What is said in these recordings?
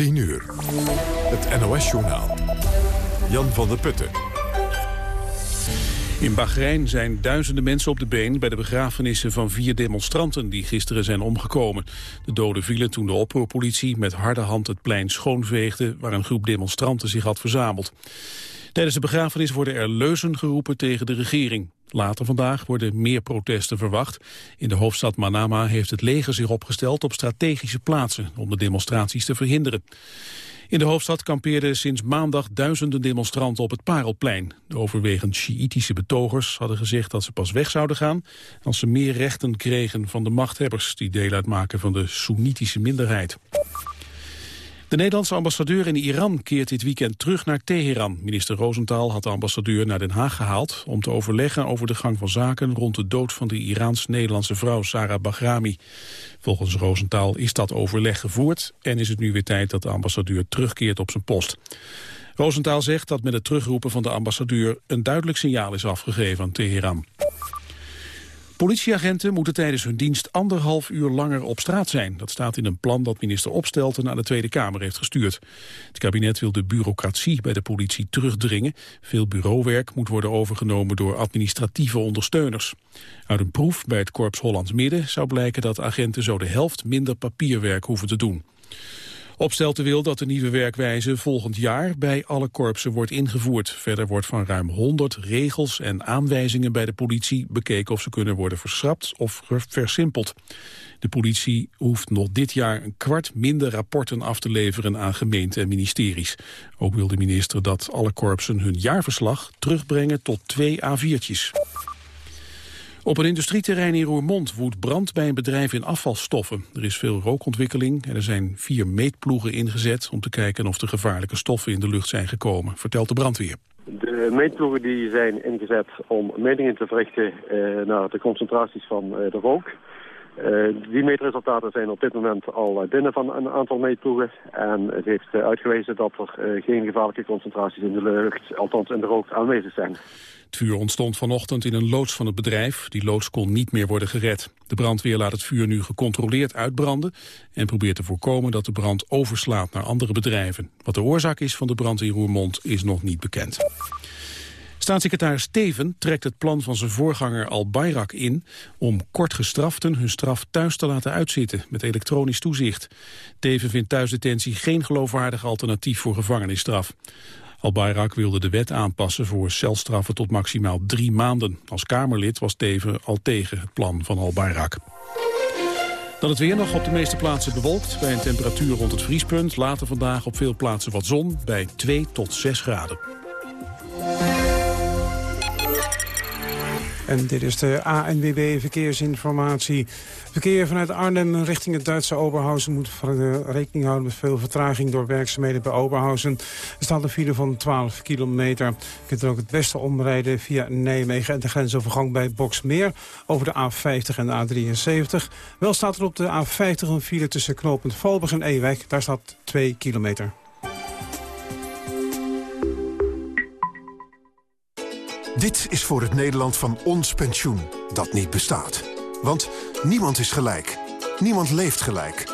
10 uur. Het NOS-journaal. Jan van der Putten. In Bahrein zijn duizenden mensen op de been bij de begrafenissen van vier demonstranten die gisteren zijn omgekomen. De doden vielen toen de oproerpolitie met harde hand het plein schoonveegde waar een groep demonstranten zich had verzameld. Tijdens de begrafenis worden er leuzen geroepen tegen de regering. Later vandaag worden meer protesten verwacht. In de hoofdstad Manama heeft het leger zich opgesteld op strategische plaatsen om de demonstraties te verhinderen. In de hoofdstad kampeerden sinds maandag duizenden demonstranten op het Parelplein. De overwegend Sjiïtische betogers hadden gezegd dat ze pas weg zouden gaan... als ze meer rechten kregen van de machthebbers... die deel uitmaken van de Soenitische minderheid. De Nederlandse ambassadeur in Iran keert dit weekend terug naar Teheran. Minister Rosenthal had de ambassadeur naar Den Haag gehaald... om te overleggen over de gang van zaken rond de dood van de Iraans-Nederlandse vrouw Sarah Bahrami. Volgens Rosenthal is dat overleg gevoerd en is het nu weer tijd dat de ambassadeur terugkeert op zijn post. Rosenthal zegt dat met het terugroepen van de ambassadeur een duidelijk signaal is afgegeven aan Teheran. Politieagenten moeten tijdens hun dienst anderhalf uur langer op straat zijn. Dat staat in een plan dat minister Opstelten naar de Tweede Kamer heeft gestuurd. Het kabinet wil de bureaucratie bij de politie terugdringen. Veel bureauwerk moet worden overgenomen door administratieve ondersteuners. Uit een proef bij het Korps Hollands Midden zou blijken dat agenten zo de helft minder papierwerk hoeven te doen. Opstelten wil dat de nieuwe werkwijze volgend jaar bij alle korpsen wordt ingevoerd. Verder wordt van ruim 100 regels en aanwijzingen bij de politie bekeken of ze kunnen worden verschrapt of versimpeld. De politie hoeft nog dit jaar een kwart minder rapporten af te leveren aan gemeenten en ministeries. Ook wil de minister dat alle korpsen hun jaarverslag terugbrengen tot twee A4'tjes. Op een industrieterrein in Roermond woedt brand bij een bedrijf in afvalstoffen. Er is veel rookontwikkeling en er zijn vier meetploegen ingezet... om te kijken of de gevaarlijke stoffen in de lucht zijn gekomen, vertelt de brandweer. De meetploegen die zijn ingezet om metingen te verrichten uh, naar de concentraties van uh, de rook. Uh, die meetresultaten zijn op dit moment al binnen van een aantal meetploegen. En het heeft uitgewezen dat er geen gevaarlijke concentraties in de lucht, althans in de rook, aanwezig zijn. Het vuur ontstond vanochtend in een loods van het bedrijf. Die loods kon niet meer worden gered. De brandweer laat het vuur nu gecontroleerd uitbranden... en probeert te voorkomen dat de brand overslaat naar andere bedrijven. Wat de oorzaak is van de brand in Roermond is nog niet bekend. Staatssecretaris Steven trekt het plan van zijn voorganger Al Bayrak in... om kortgestraften hun straf thuis te laten uitzitten met elektronisch toezicht. Teven vindt thuisdetentie geen geloofwaardig alternatief voor gevangenisstraf. Al-Bayrak wilde de wet aanpassen voor celstraffen tot maximaal drie maanden. Als Kamerlid was Teven al tegen het plan van Al-Bayrak. Dan het weer nog op de meeste plaatsen bewolkt, bij een temperatuur rond het vriespunt. Later vandaag op veel plaatsen wat zon, bij 2 tot 6 graden. En dit is de ANWB Verkeersinformatie. Verkeer vanuit Arnhem richting het Duitse Oberhausen... moet rekening houden met veel vertraging door werkzaamheden bij Oberhausen. Er staat een file van 12 kilometer. Je kunt er ook het westen omrijden via Nijmegen... en de grensovergang bij Boksmeer over de A50 en de A73. Wel staat er op de A50 een file tussen knooppunt Valburg en Ewijk. Daar staat 2 kilometer. Dit is voor het Nederland van ons pensioen, dat niet bestaat. Want niemand is gelijk. Niemand leeft gelijk.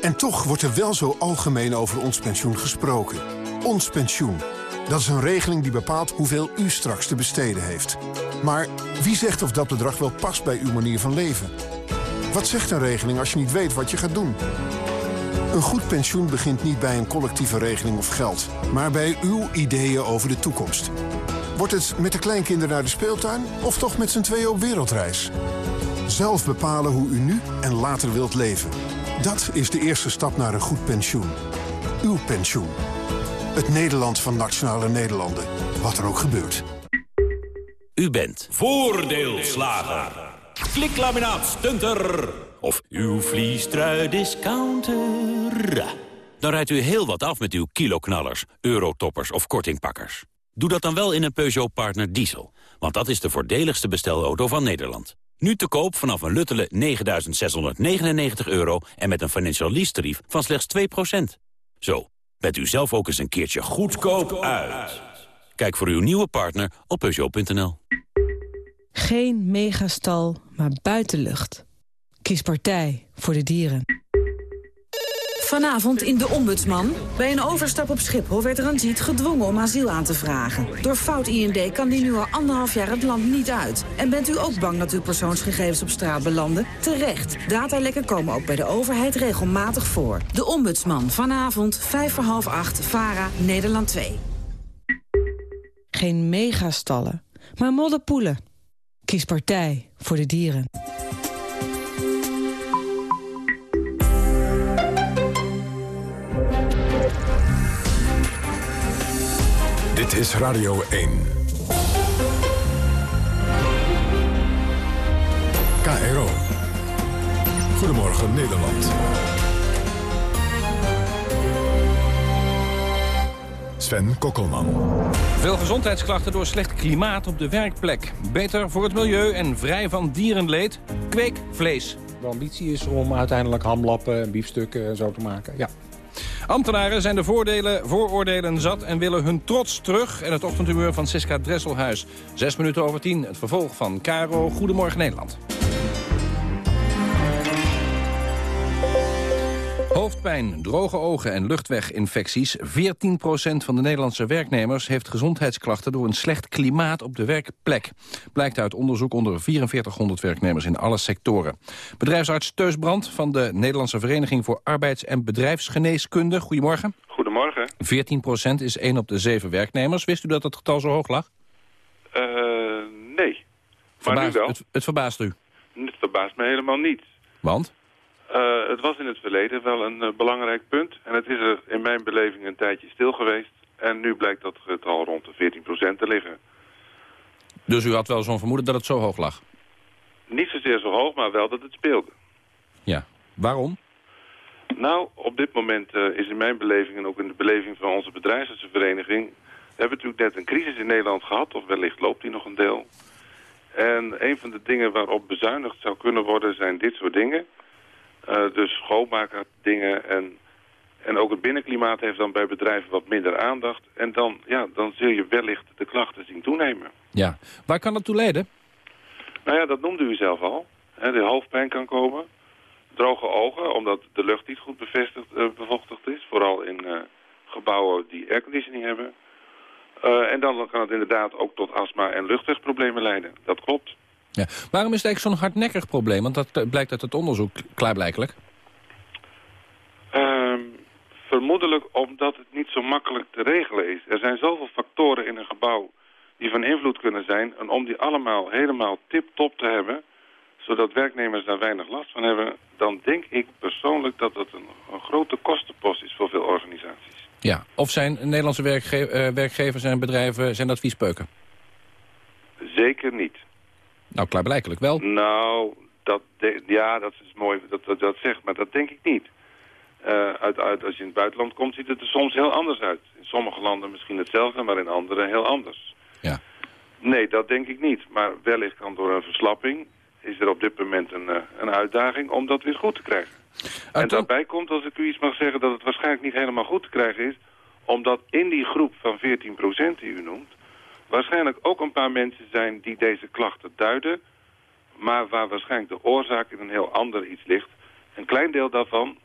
En toch wordt er wel zo algemeen over ons pensioen gesproken. Ons pensioen. Dat is een regeling die bepaalt hoeveel u straks te besteden heeft. Maar wie zegt of dat bedrag wel past bij uw manier van leven? Wat zegt een regeling als je niet weet wat je gaat doen? Een goed pensioen begint niet bij een collectieve regeling of geld... maar bij uw ideeën over de toekomst. Wordt het met de kleinkinderen naar de speeltuin of toch met z'n tweeën op wereldreis? Zelf bepalen hoe u nu en later wilt leven. Dat is de eerste stap naar een goed pensioen. Uw pensioen. Het Nederland van Nationale Nederlanden. Wat er ook gebeurt. U bent voordeelslager. Kliklaminaat stunter. Of uw vliestrui discounter. Dan rijdt u heel wat af met uw kiloknallers, eurotoppers of kortingpakkers. Doe dat dan wel in een Peugeot Partner Diesel. Want dat is de voordeligste bestelauto van Nederland. Nu te koop vanaf een Luttele 9.699 euro en met een financial lease tarief van slechts 2%. Zo, bent u zelf ook eens een keertje goedkoop uit. Kijk voor uw nieuwe partner op Peugeot.nl. Geen megastal, maar buitenlucht. Kies partij voor de dieren. Vanavond in De Ombudsman. Bij een overstap op Schiphol werd Ranjit gedwongen om asiel aan te vragen. Door fout IND kan die nu al anderhalf jaar het land niet uit. En bent u ook bang dat uw persoonsgegevens op straat belanden? Terecht. Datalekken komen ook bij de overheid regelmatig voor. De Ombudsman. Vanavond, vijf voor half acht, VARA, Nederland 2. Geen megastallen, maar modderpoelen. Kies partij voor de dieren. Dit is Radio 1. KRO. Goedemorgen Nederland. Sven Kokkelman. Veel gezondheidsklachten door slecht klimaat op de werkplek. Beter voor het milieu en vrij van dierenleed. Kweekvlees. De ambitie is om uiteindelijk hamlappen en biefstukken en zo te maken. Ja. Ambtenaren zijn de voordelen, vooroordelen zat en willen hun trots terug. En het ochtendhumeur van Siska Dresselhuis. Zes minuten over tien, het vervolg van Caro Goedemorgen Nederland. Hoofdpijn, droge ogen en luchtweginfecties. 14% van de Nederlandse werknemers heeft gezondheidsklachten... door een slecht klimaat op de werkplek. Blijkt uit onderzoek onder 4400 werknemers in alle sectoren. Bedrijfsarts Teus Brand van de Nederlandse Vereniging... voor Arbeids- en Bedrijfsgeneeskunde. Goedemorgen. Goedemorgen. 14% is 1 op de 7 werknemers. Wist u dat het getal zo hoog lag? Uh, nee. Maar nu wel. Het, het verbaast u? Het verbaast me helemaal niet. Want? Uh, het was in het verleden wel een uh, belangrijk punt. En het is er in mijn beleving een tijdje stil geweest. En nu blijkt dat getal rond de 14% te liggen. Dus u had wel zo'n vermoeden dat het zo hoog lag? Niet zozeer zo hoog, maar wel dat het speelde. Ja. Waarom? Nou, op dit moment uh, is in mijn beleving en ook in de beleving van onze bedrijfsartsenvereniging... We hebben natuurlijk net een crisis in Nederland gehad, of wellicht loopt die nog een deel. En een van de dingen waarop bezuinigd zou kunnen worden zijn dit soort dingen... Uh, dus schoonmaken dingen en, en ook het binnenklimaat heeft dan bij bedrijven wat minder aandacht. En dan, ja, dan zul je wellicht de klachten zien toenemen. Ja, waar kan dat toe leiden? Nou ja, dat noemde u zelf al. De hoofdpijn kan komen. Droge ogen, omdat de lucht niet goed bevestigd, uh, bevochtigd is. Vooral in uh, gebouwen die airconditioning hebben. en dan kan het inderdaad ook tot astma en luchtwegproblemen leiden. Dat klopt. Ja. Waarom is het eigenlijk zo'n hardnekkig probleem? Want dat blijkt uit het onderzoek klaarblijkelijk. Uh, vermoedelijk omdat het niet zo makkelijk te regelen is. Er zijn zoveel factoren in een gebouw die van invloed kunnen zijn. En om die allemaal helemaal tip-top te hebben, zodat werknemers daar weinig last van hebben... dan denk ik persoonlijk dat dat een, een grote kostenpost is voor veel organisaties. Ja, of zijn Nederlandse werkge uh, werkgevers en bedrijven zijn dat viespeuken? Zeker niet. Nou, klaarblijkelijk wel. Nou, dat ja, dat is mooi dat dat, dat zegt, maar dat denk ik niet. Uh, uit, uit, als je in het buitenland komt, ziet het er soms heel anders uit. In sommige landen misschien hetzelfde, maar in andere heel anders. Ja. Nee, dat denk ik niet. Maar wellicht kan door een verslapping... is er op dit moment een, uh, een uitdaging om dat weer goed te krijgen. En daarbij komt, als ik u iets mag zeggen... dat het waarschijnlijk niet helemaal goed te krijgen is... omdat in die groep van 14% die u noemt waarschijnlijk ook een paar mensen zijn die deze klachten duiden... maar waar waarschijnlijk de oorzaak in een heel ander iets ligt. Een klein deel daarvan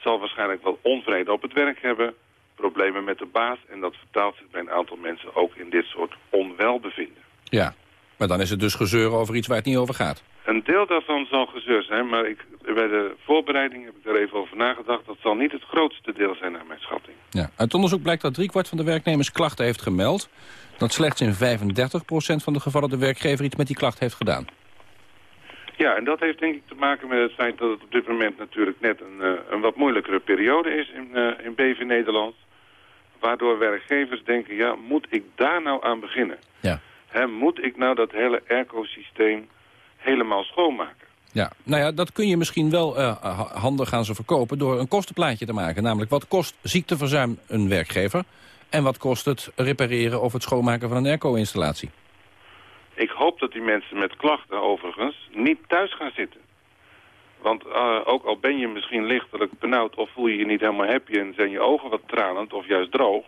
zal waarschijnlijk wel onvrede op het werk hebben... problemen met de baas en dat vertaalt zich bij een aantal mensen ook in dit soort onwelbevinden. Ja, maar dan is het dus gezeur over iets waar het niet over gaat. Een deel daarvan zal gezeur zijn, maar ik, bij de voorbereiding heb ik er even over nagedacht. Dat zal niet het grootste deel zijn naar mijn schatting. Ja. Uit onderzoek blijkt dat driekwart van de werknemers klachten heeft gemeld dat slechts in 35% van de gevallen de werkgever iets met die klacht heeft gedaan. Ja, en dat heeft denk ik te maken met het feit dat het op dit moment natuurlijk net een, uh, een wat moeilijkere periode is in, uh, in BV Nederland. Waardoor werkgevers denken, ja, moet ik daar nou aan beginnen? Ja. He, moet ik nou dat hele ecosysteem helemaal schoonmaken? Ja, nou ja, dat kun je misschien wel uh, handig gaan ze verkopen door een kostenplaatje te maken. Namelijk, wat kost ziekteverzuim een werkgever? En wat kost het repareren of het schoonmaken van een airco-installatie? Ik hoop dat die mensen met klachten overigens niet thuis gaan zitten. Want uh, ook al ben je misschien lichtelijk benauwd of voel je je niet helemaal happy... en zijn je ogen wat tranend of juist droog...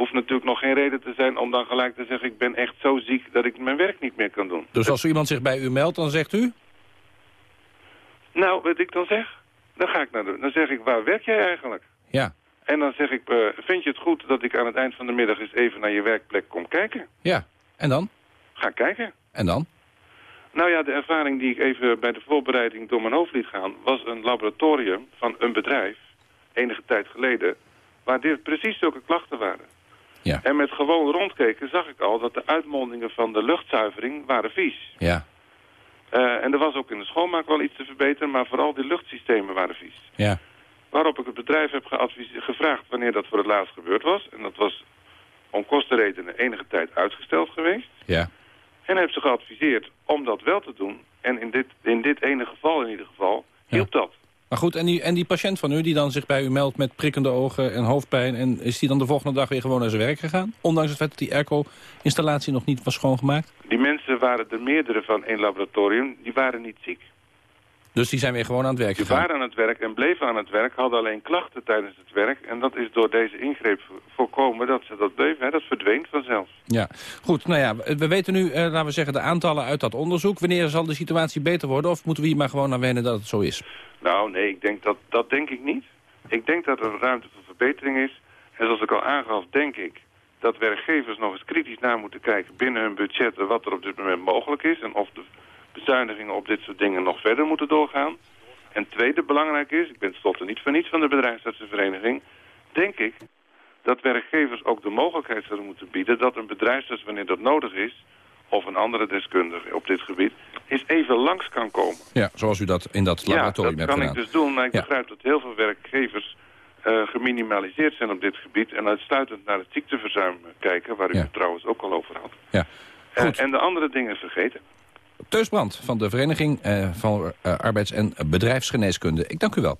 hoeft natuurlijk nog geen reden te zijn om dan gelijk te zeggen... ik ben echt zo ziek dat ik mijn werk niet meer kan doen. Dus als iemand zich bij u meldt, dan zegt u? Nou, wat ik dan zeg? Dan, ga ik naar de, dan zeg ik, waar werk jij eigenlijk? Ja. En dan zeg ik, uh, vind je het goed dat ik aan het eind van de middag eens even naar je werkplek kom kijken? Ja. En dan? Ga kijken. En dan? Nou ja, de ervaring die ik even bij de voorbereiding door mijn hoofd liet gaan... was een laboratorium van een bedrijf, enige tijd geleden... waar dit precies zulke klachten waren. Ja. En met gewoon rondkeken zag ik al dat de uitmondingen van de luchtzuivering waren vies. Ja. Uh, en er was ook in de schoonmaak wel iets te verbeteren, maar vooral die luchtsystemen waren vies. Ja. Waarop ik het bedrijf heb gevraagd wanneer dat voor het laatst gebeurd was. En dat was om kostenredenen enige tijd uitgesteld geweest. Ja. En heb ze geadviseerd om dat wel te doen. En in dit, in dit ene geval in ieder geval hielp dat. Maar goed, en die, en die patiënt van u die dan zich bij u meldt met prikkende ogen en hoofdpijn... en is die dan de volgende dag weer gewoon naar zijn werk gegaan? Ondanks het feit dat die airco-installatie nog niet was schoongemaakt? Die mensen waren er meerdere van één laboratorium, die waren niet ziek. Dus die zijn weer gewoon aan het werk Die gegaan? waren aan het werk en bleven aan het werk, hadden alleen klachten tijdens het werk. En dat is door deze ingreep voorkomen dat ze dat bleven. Hè? Dat verdween vanzelf. Ja, goed. Nou ja, we weten nu, eh, laten we zeggen, de aantallen uit dat onderzoek. Wanneer zal de situatie beter worden? Of moeten we hier maar gewoon aan wennen dat het zo is? Nou, nee, ik denk dat, dat denk ik niet. Ik denk dat er ruimte voor verbetering is. En zoals ik al aangaf, denk ik dat werkgevers nog eens kritisch naar moeten kijken binnen hun budgetten wat er op dit moment mogelijk is. En of de bezuinigingen op dit soort dingen nog verder moeten doorgaan. En tweede belangrijk is, ik ben tenslotte niet van niets van de bedrijfsartsenvereniging, denk ik dat werkgevers ook de mogelijkheid zouden moeten bieden dat een bedrijfsarts, wanneer dat nodig is, of een andere deskundige op dit gebied, eens even langs kan komen. Ja, zoals u dat in dat laboratorium ja, hebt dat kan ik dus doen, maar ik Ja. begrijp dat heel veel werkgevers eh, geminimaliseerd zijn op dit gebied en uitsluitend naar het ziekteverzuim kijken, waar u Ja. het trouwens ook al over had. Ja. Eh, en de andere dingen vergeten. Teus Brandt van de Vereniging eh, van eh, Arbeids- en Bedrijfsgeneeskunde. Ik dank u wel.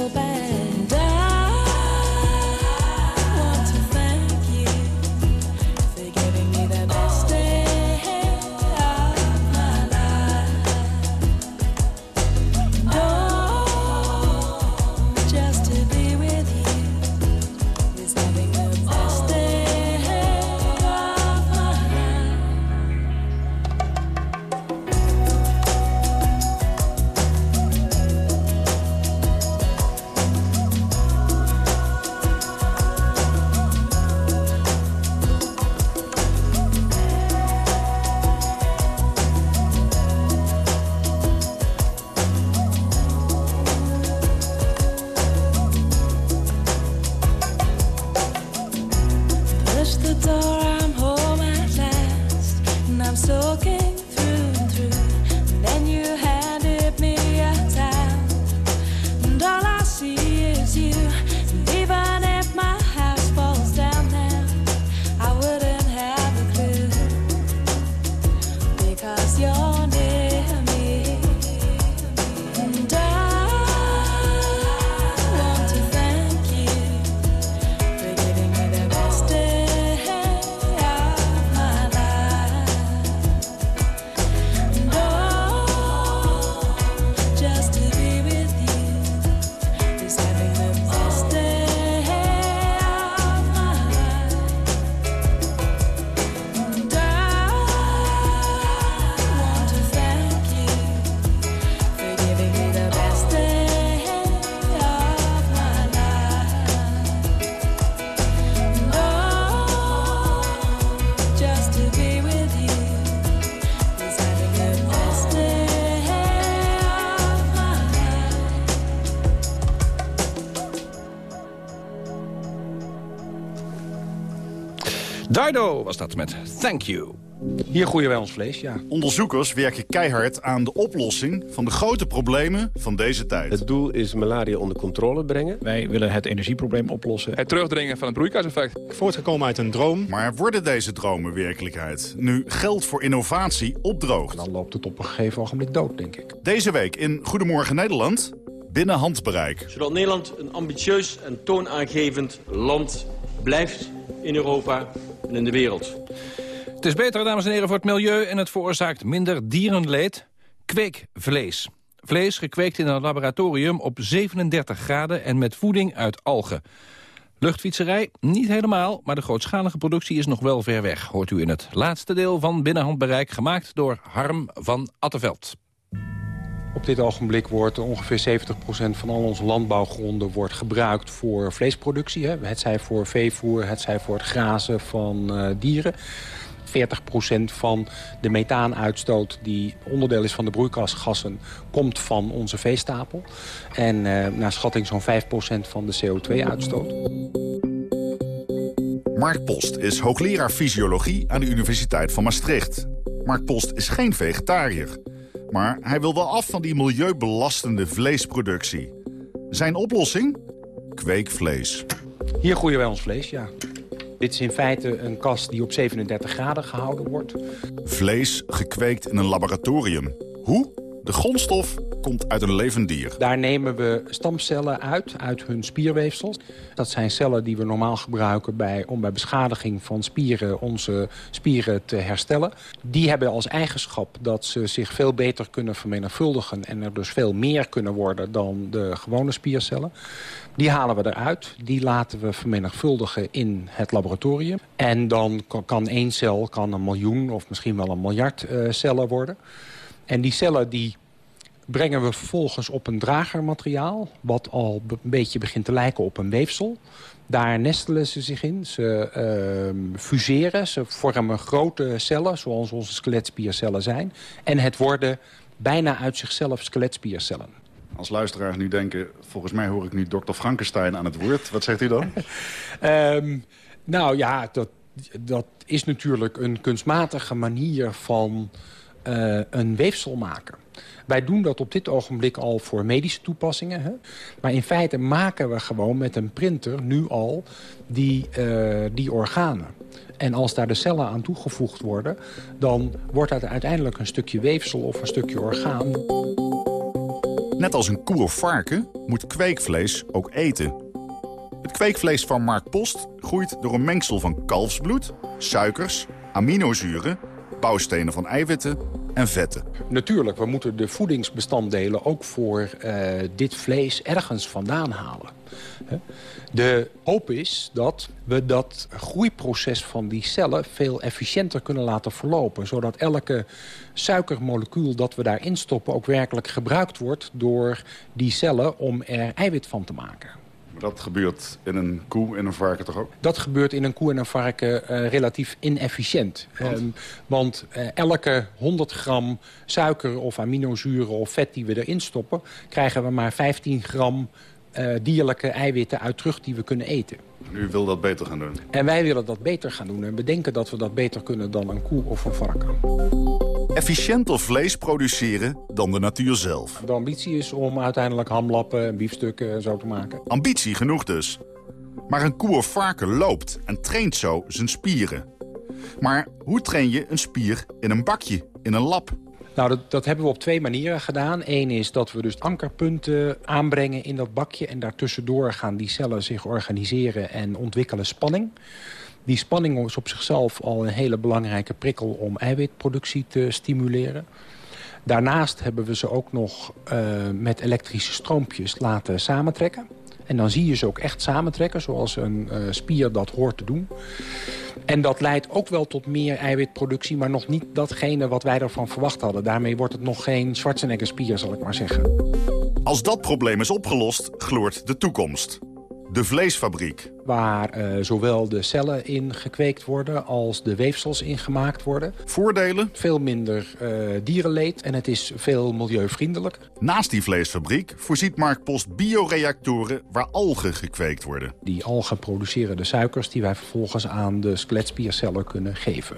Bye. back. Was dat met Thank You. Hier groeien wij ons vlees, ja. Onderzoekers werken keihard aan de oplossing van de grote problemen van deze tijd. Het doel is malaria onder controle brengen. Wij willen het energieprobleem oplossen. Het terugdringen van het broeikaseffect. Voortgekomen uit een droom. Maar worden deze dromen werkelijkheid? Nu geld voor innovatie opdroogt. Dan loopt het op een gegeven ogenblik dood, denk ik. Deze week in Goedemorgen Nederland, binnen handbereik. Zodat Nederland een ambitieus en toonaangevend land blijft in Europa in de wereld. Het is beter, dames en heren, voor het milieu en het veroorzaakt minder dierenleed. Kweekvlees. Vlees gekweekt in een laboratorium op 37 graden en met voeding uit algen. Luchtfietserij? Niet helemaal, maar de grootschalige productie is nog wel ver weg. Hoort u in het laatste deel van Binnenhandbereik, gemaakt door Harm van Atteveld. Op dit ogenblik wordt ongeveer 70% van al onze landbouwgronden wordt gebruikt voor vleesproductie. Hè. Het zij voor veevoer, het zij voor het grazen van uh, dieren. 40% van de methaanuitstoot die onderdeel is van de broeikasgassen... komt van onze veestapel. En uh, naar schatting zo'n 5% van de CO2-uitstoot. Mark Post is hoogleraar fysiologie aan de Universiteit van Maastricht. Mark Post is geen vegetariër. Maar hij wil wel af van die milieubelastende vleesproductie. Zijn oplossing? Kweekvlees. Hier groeien wij ons vlees, ja. Dit is in feite een kast die op 37 graden gehouden wordt. Vlees gekweekt in een laboratorium. Hoe? De grondstof komt uit een levend dier. Daar nemen we stamcellen uit, uit hun spierweefsels. Dat zijn cellen die we normaal gebruiken bij, om bij beschadiging van spieren onze spieren te herstellen. Die hebben als eigenschap dat ze zich veel beter kunnen vermenigvuldigen... en er dus veel meer kunnen worden dan de gewone spiercellen. Die halen we eruit, die laten we vermenigvuldigen in het laboratorium. En dan kan één cel kan een miljoen of misschien wel een miljard uh, cellen worden. En die cellen die brengen we vervolgens op een dragermateriaal... wat al een beetje begint te lijken op een weefsel. Daar nestelen ze zich in, ze uh, fuseren, ze vormen grote cellen... zoals onze skeletspiercellen zijn. En het worden bijna uit zichzelf skeletspiercellen. Als luisteraars nu denken, volgens mij hoor ik nu dokter Frankenstein aan het woord. Wat zegt u dan? um, nou ja, dat, dat is natuurlijk een kunstmatige manier van uh, een weefsel maken. Wij doen dat op dit ogenblik al voor medische toepassingen. Hè? Maar in feite maken we gewoon met een printer nu al die, uh, die organen. En als daar de cellen aan toegevoegd worden... dan wordt dat uiteindelijk een stukje weefsel of een stukje orgaan. Net als een koe of varken moet kweekvlees ook eten. Het kweekvlees van Mark Post groeit door een mengsel van kalfsbloed, suikers, aminozuren bouwstenen van eiwitten en vetten. Natuurlijk, we moeten de voedingsbestanddelen ook voor uh, dit vlees ergens vandaan halen. De hoop is dat we dat groeiproces van die cellen veel efficiënter kunnen laten verlopen. Zodat elke suikermolecuul dat we daarin stoppen ook werkelijk gebruikt wordt door die cellen om er eiwit van te maken. Dat gebeurt in een koe en een varken toch ook? Dat gebeurt in een koe en een varken uh, relatief inefficiënt. Want, um, want uh, elke 100 gram suiker of aminozuren of vet die we erin stoppen... krijgen we maar 15 gram uh, dierlijke eiwitten uit terug die we kunnen eten. U wil dat beter gaan doen? En wij willen dat beter gaan doen. En we denken dat we dat beter kunnen dan een koe of een varken. Efficiënter vlees produceren dan de natuur zelf. De ambitie is om uiteindelijk hamlappen en biefstukken en zo te maken. Ambitie genoeg dus. Maar een koe of varken loopt en traint zo zijn spieren. Maar hoe train je een spier in een bakje, in een lab? Nou, dat, dat, hebben we op twee manieren gedaan. Eén is dat we dus ankerpunten aanbrengen in dat bakje... en daartussendoor gaan die cellen zich organiseren en ontwikkelen spanning. Die spanning is op zichzelf al een hele belangrijke prikkel om eiwitproductie te stimuleren. Daarnaast hebben we ze ook nog uh, met elektrische stroompjes laten samentrekken. En dan zie je ze ook echt samentrekken, zoals een uh, spier dat hoort te doen. En dat leidt ook wel tot meer eiwitproductie, maar nog niet datgene wat wij ervan verwacht hadden. Daarmee wordt het nog geen Schwarzenegger-spier, zal ik maar zeggen. Als dat probleem is opgelost, gloort de toekomst. De vleesfabriek. Waar uh, zowel de cellen in gekweekt worden als de weefsels in gemaakt worden. Voordelen? Veel minder uh, dierenleed en het is veel milieuvriendelijker. Naast die vleesfabriek voorziet Marktpost bioreactoren waar algen gekweekt worden. Die algen produceren de suikers die wij vervolgens aan de skeletspiercellen kunnen geven.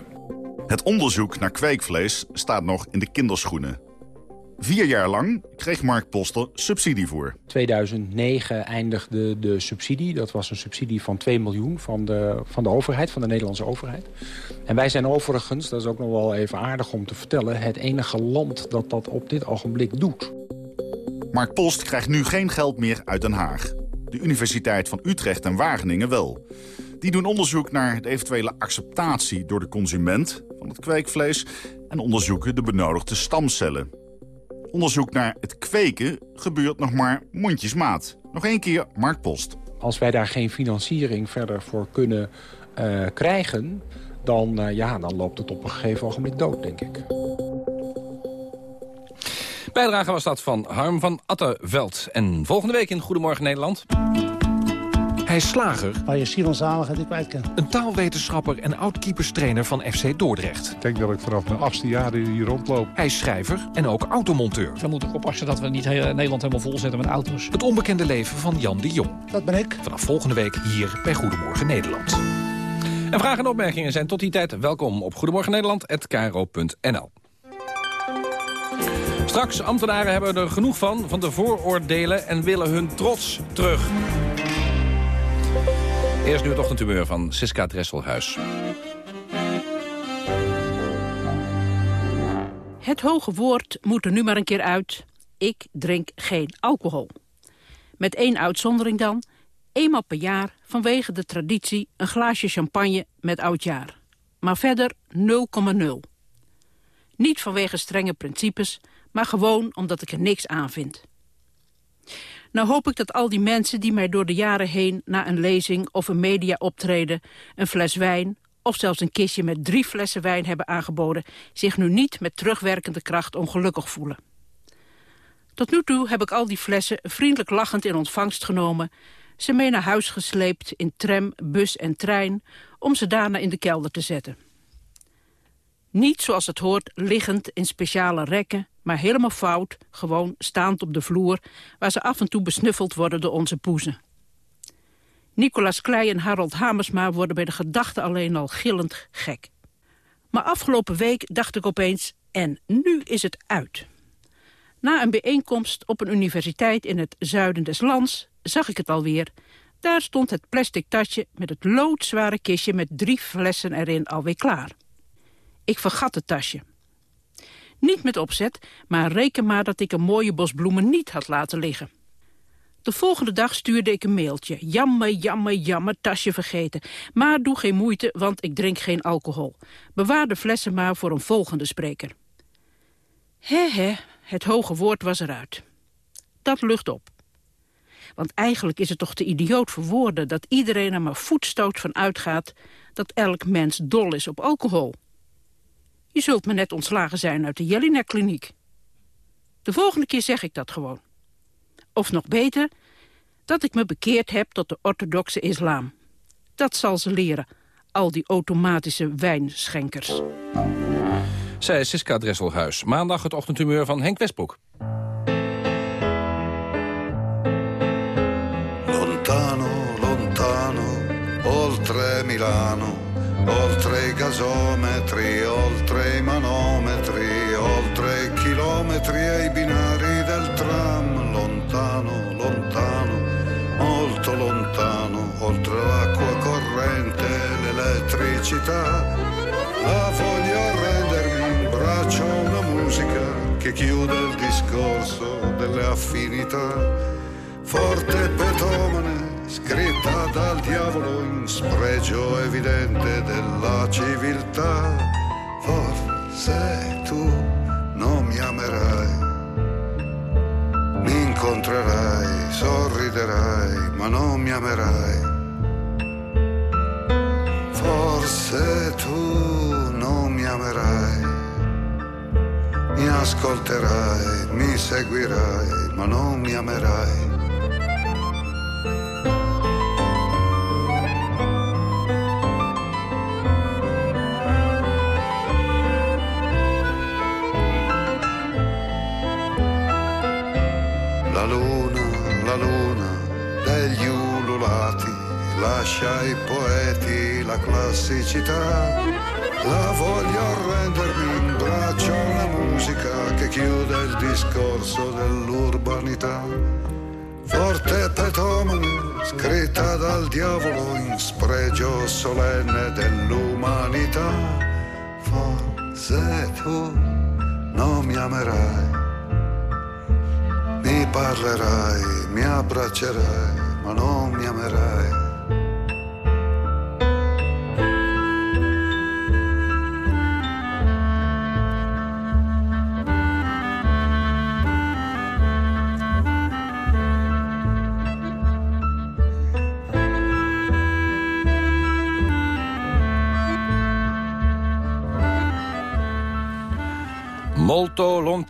Het onderzoek naar kweekvlees staat nog in de kinderschoenen. Vier jaar lang kreeg Mark Poster subsidie voor. 2009 eindigde de subsidie. Dat was een subsidie van 2 miljoen van de, van de overheid, van de Nederlandse overheid. En wij zijn overigens, dat is ook nog wel even aardig om te vertellen... het enige land dat dat op dit ogenblik doet. Mark Post krijgt nu geen geld meer uit Den Haag. De Universiteit van Utrecht en Wageningen wel. Die doen onderzoek naar de eventuele acceptatie door de consument van het kweekvlees... en onderzoeken de benodigde stamcellen. Onderzoek naar het kweken gebeurt nog maar mondjesmaat. Nog één keer Mark Post. Als wij daar geen financiering verder voor kunnen uh, krijgen... Dan, uh, ja, dan loopt het op een gegeven ogenblik dood, denk ik. Bijdrage was dat van Harm van Attenveld. En volgende week in Goedemorgen Nederland... Hij is slager. Waar je Simon Zaligheid niet kwijt kan. Een taalwetenschapper en oud-keeperstrainer van FC Dordrecht. Ik denk dat ik vanaf mijn achtste jaar hier rondloop. Hij is schrijver en ook automonteur. We moeten oppassen dat we niet heel Nederland helemaal vol zetten met auto's. Het onbekende leven van Jan de Jong. Dat ben ik. Vanaf volgende week hier bij Goedemorgen Nederland. En vragen en opmerkingen zijn tot die tijd welkom op Goedemorgen Nederland@kro.nl. Straks, ambtenaren hebben er genoeg van, van de vooroordelen... en willen hun trots terug. Eerst nu het ochtendhumeur van Siska Dresselhuis. Het hoge woord moet er nu maar een keer uit. Ik drink geen alcohol. Met één uitzondering dan. Eenmaal per jaar, vanwege de traditie, een glaasje champagne met oudjaar. Maar verder 0,0. Niet vanwege strenge principes, maar gewoon omdat ik er niks aan vind. Nou hoop ik dat al die mensen die mij door de jaren heen... na een lezing of een mediaoptreden een fles wijn... of zelfs een kistje met drie flessen wijn hebben aangeboden... zich nu niet met terugwerkende kracht ongelukkig voelen. Tot nu toe heb ik al die flessen vriendelijk lachend in ontvangst genomen... ze mee naar huis gesleept in tram, bus en trein... om ze daarna in de kelder te zetten. Niet zoals het hoort, liggend in speciale rekken, maar helemaal fout, gewoon staand op de vloer... waar ze af en toe besnuffeld worden door onze poezen. Nicolas Klei en Harold Hamersma worden bij de gedachte alleen al gillend gek. Maar afgelopen week dacht ik opeens, en nu is het uit. Na een bijeenkomst op een universiteit in het zuiden des lands zag ik het alweer. Daar stond het plastic tasje met het loodzware kistje met drie flessen erin alweer klaar. Ik vergat het tasje. Niet met opzet, maar reken maar dat ik een mooie bos bloemen niet had laten liggen. De volgende dag stuurde ik een mailtje. Jammer, jammer, jammer, tasje vergeten. Maar doe geen moeite, want ik drink geen alcohol. Bewaar de flessen maar voor een volgende spreker. He he, het hoge woord was eruit. Dat lucht op. Want eigenlijk is het toch te idioot voor woorden... dat iedereen er maar voetstoot van uitgaat... dat elk mens dol is op alcohol. Je zult me net ontslagen zijn uit de Jelinek-kliniek. De volgende keer zeg ik dat gewoon. Of nog beter, dat ik me bekeerd heb tot de orthodoxe islam. Dat zal ze leren, al die automatische wijnschenkers. Zij Siska Dresselhuis. Maandag het ochtendhumeur van Henk Westbroek. Lontano, lontano, oltre Milano oltre i chiude il discorso delle affinità, forte petomane scritta dal diavolo in spregio evidente della civiltà. Forse tu non mi amerai, mi incontrerai, sorriderai, ma non mi amerai. Forse tu ascolterai, mi seguirai, ma non mi amerai. La luna, la luna degli ululati, lascia ai poeti la classicità la voglio rendermi in braccio alla musica che chiude il discorso dell'urbanità. Forte petomane, scritta dal diavolo in spregio solenne dell'umanità. Forse tu non mi amerai, mi parlerai, mi abbraccerai, ma non mi amerai.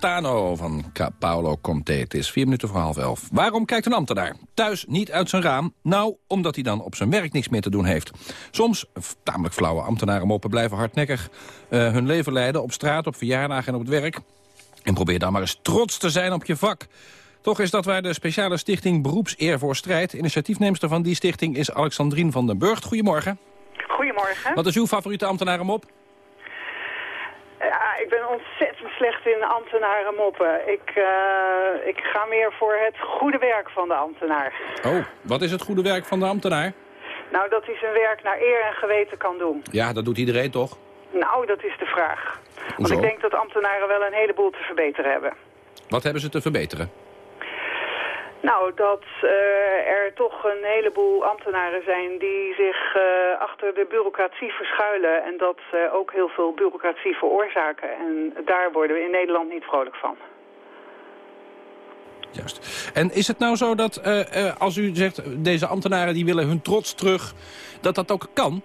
Lontano van Paolo Conte. Het is vier minuten voor half elf. Waarom kijkt een ambtenaar thuis niet uit zijn raam? Nou, omdat hij dan op zijn werk niks meer te doen heeft. Soms, tamelijk flauwe ambtenaren moppen blijven hardnekkig... eh, hun leven leiden op straat, op verjaardagen en op het werk. En probeer dan maar eens trots te zijn op je vak. Toch is dat waar de speciale stichting Beroepseer voor strijdt. Initiatiefneemster van die stichting is Alexandrien van den Burgt. Goedemorgen. Goedemorgen. Wat is uw favoriete ambtenarenmop? Ja, ik ben ontzettend slecht in ambtenaren moppen. Ik, eh, ik ga meer voor het goede werk van de ambtenaar. Oh, wat is het goede werk van de ambtenaar? Nou, dat hij zijn werk naar eer en geweten kan doen. Ja, dat doet iedereen toch? Nou, dat is de vraag. Want ik denk dat ambtenaren wel een heleboel te verbeteren hebben. Wat hebben ze te verbeteren? Nou, dat eh, er toch een heleboel ambtenaren zijn die zich eh, achter de bureaucratie verschuilen. En dat eh, ook heel veel bureaucratie veroorzaken. En daar worden we in Nederland niet vrolijk van. Juist. En is het nou zo dat als u zegt, deze ambtenaren die willen hun trots terug, dat dat ook kan?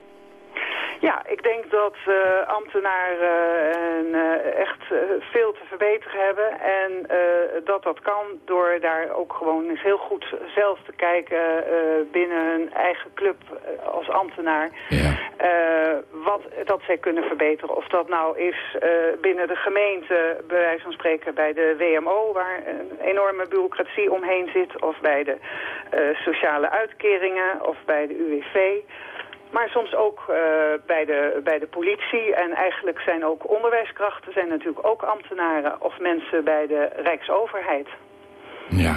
Ja, ik denk dat eh, ambtenaren een, eh, echt eh, veel te verbeteren hebben. En eh, dat dat kan door daar ook gewoon eens heel goed zelf te kijken eh, binnen hun eigen club eh, als ambtenaar. eh, wat dat zij kunnen verbeteren. Of dat nou is eh, binnen de gemeente, bij wijze van spreken bij de WMO, waar een enorme bureaucratie omheen zit. Of bij de eh, sociale uitkeringen of bij de UWV. Maar soms ook eh, bij, de, bij de politie. En eigenlijk zijn ook onderwijskrachten zijn natuurlijk ook ambtenaren of mensen bij de Rijksoverheid. Ja.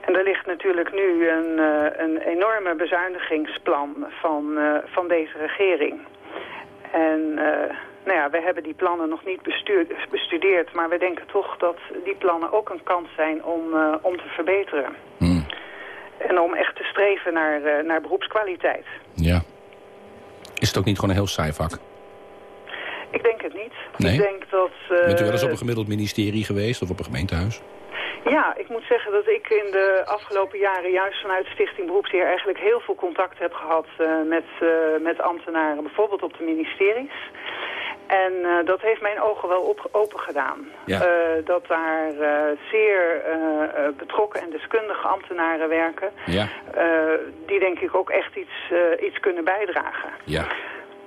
En er ligt natuurlijk nu een, eh, een enorme bezuinigingsplan van, eh, van deze regering. En nou ja, we hebben die plannen nog niet bestuur, bestudeerd, maar we denken toch dat die plannen ook een kans zijn om, om te verbeteren. En om echt te streven naar, naar beroepskwaliteit. Ja. Ook niet gewoon een heel saai vak? Ik denk het niet. Nee? Ik denk dat... eh, Bent u wel eens op een gemiddeld ministerie geweest of op een gemeentehuis? Ja, ik moet zeggen dat ik in de afgelopen jaren juist vanuit Stichting Beroepsheer eigenlijk heel veel contact heb gehad eh, met, eh, met ambtenaren, bijvoorbeeld op de ministeries. En eh, dat heeft mijn ogen wel op, open gedaan. Ja. Eh, dat daar eh, zeer betrokken en deskundige ambtenaren werken. Ja. die denk ik ook echt iets, iets kunnen bijdragen. Ja.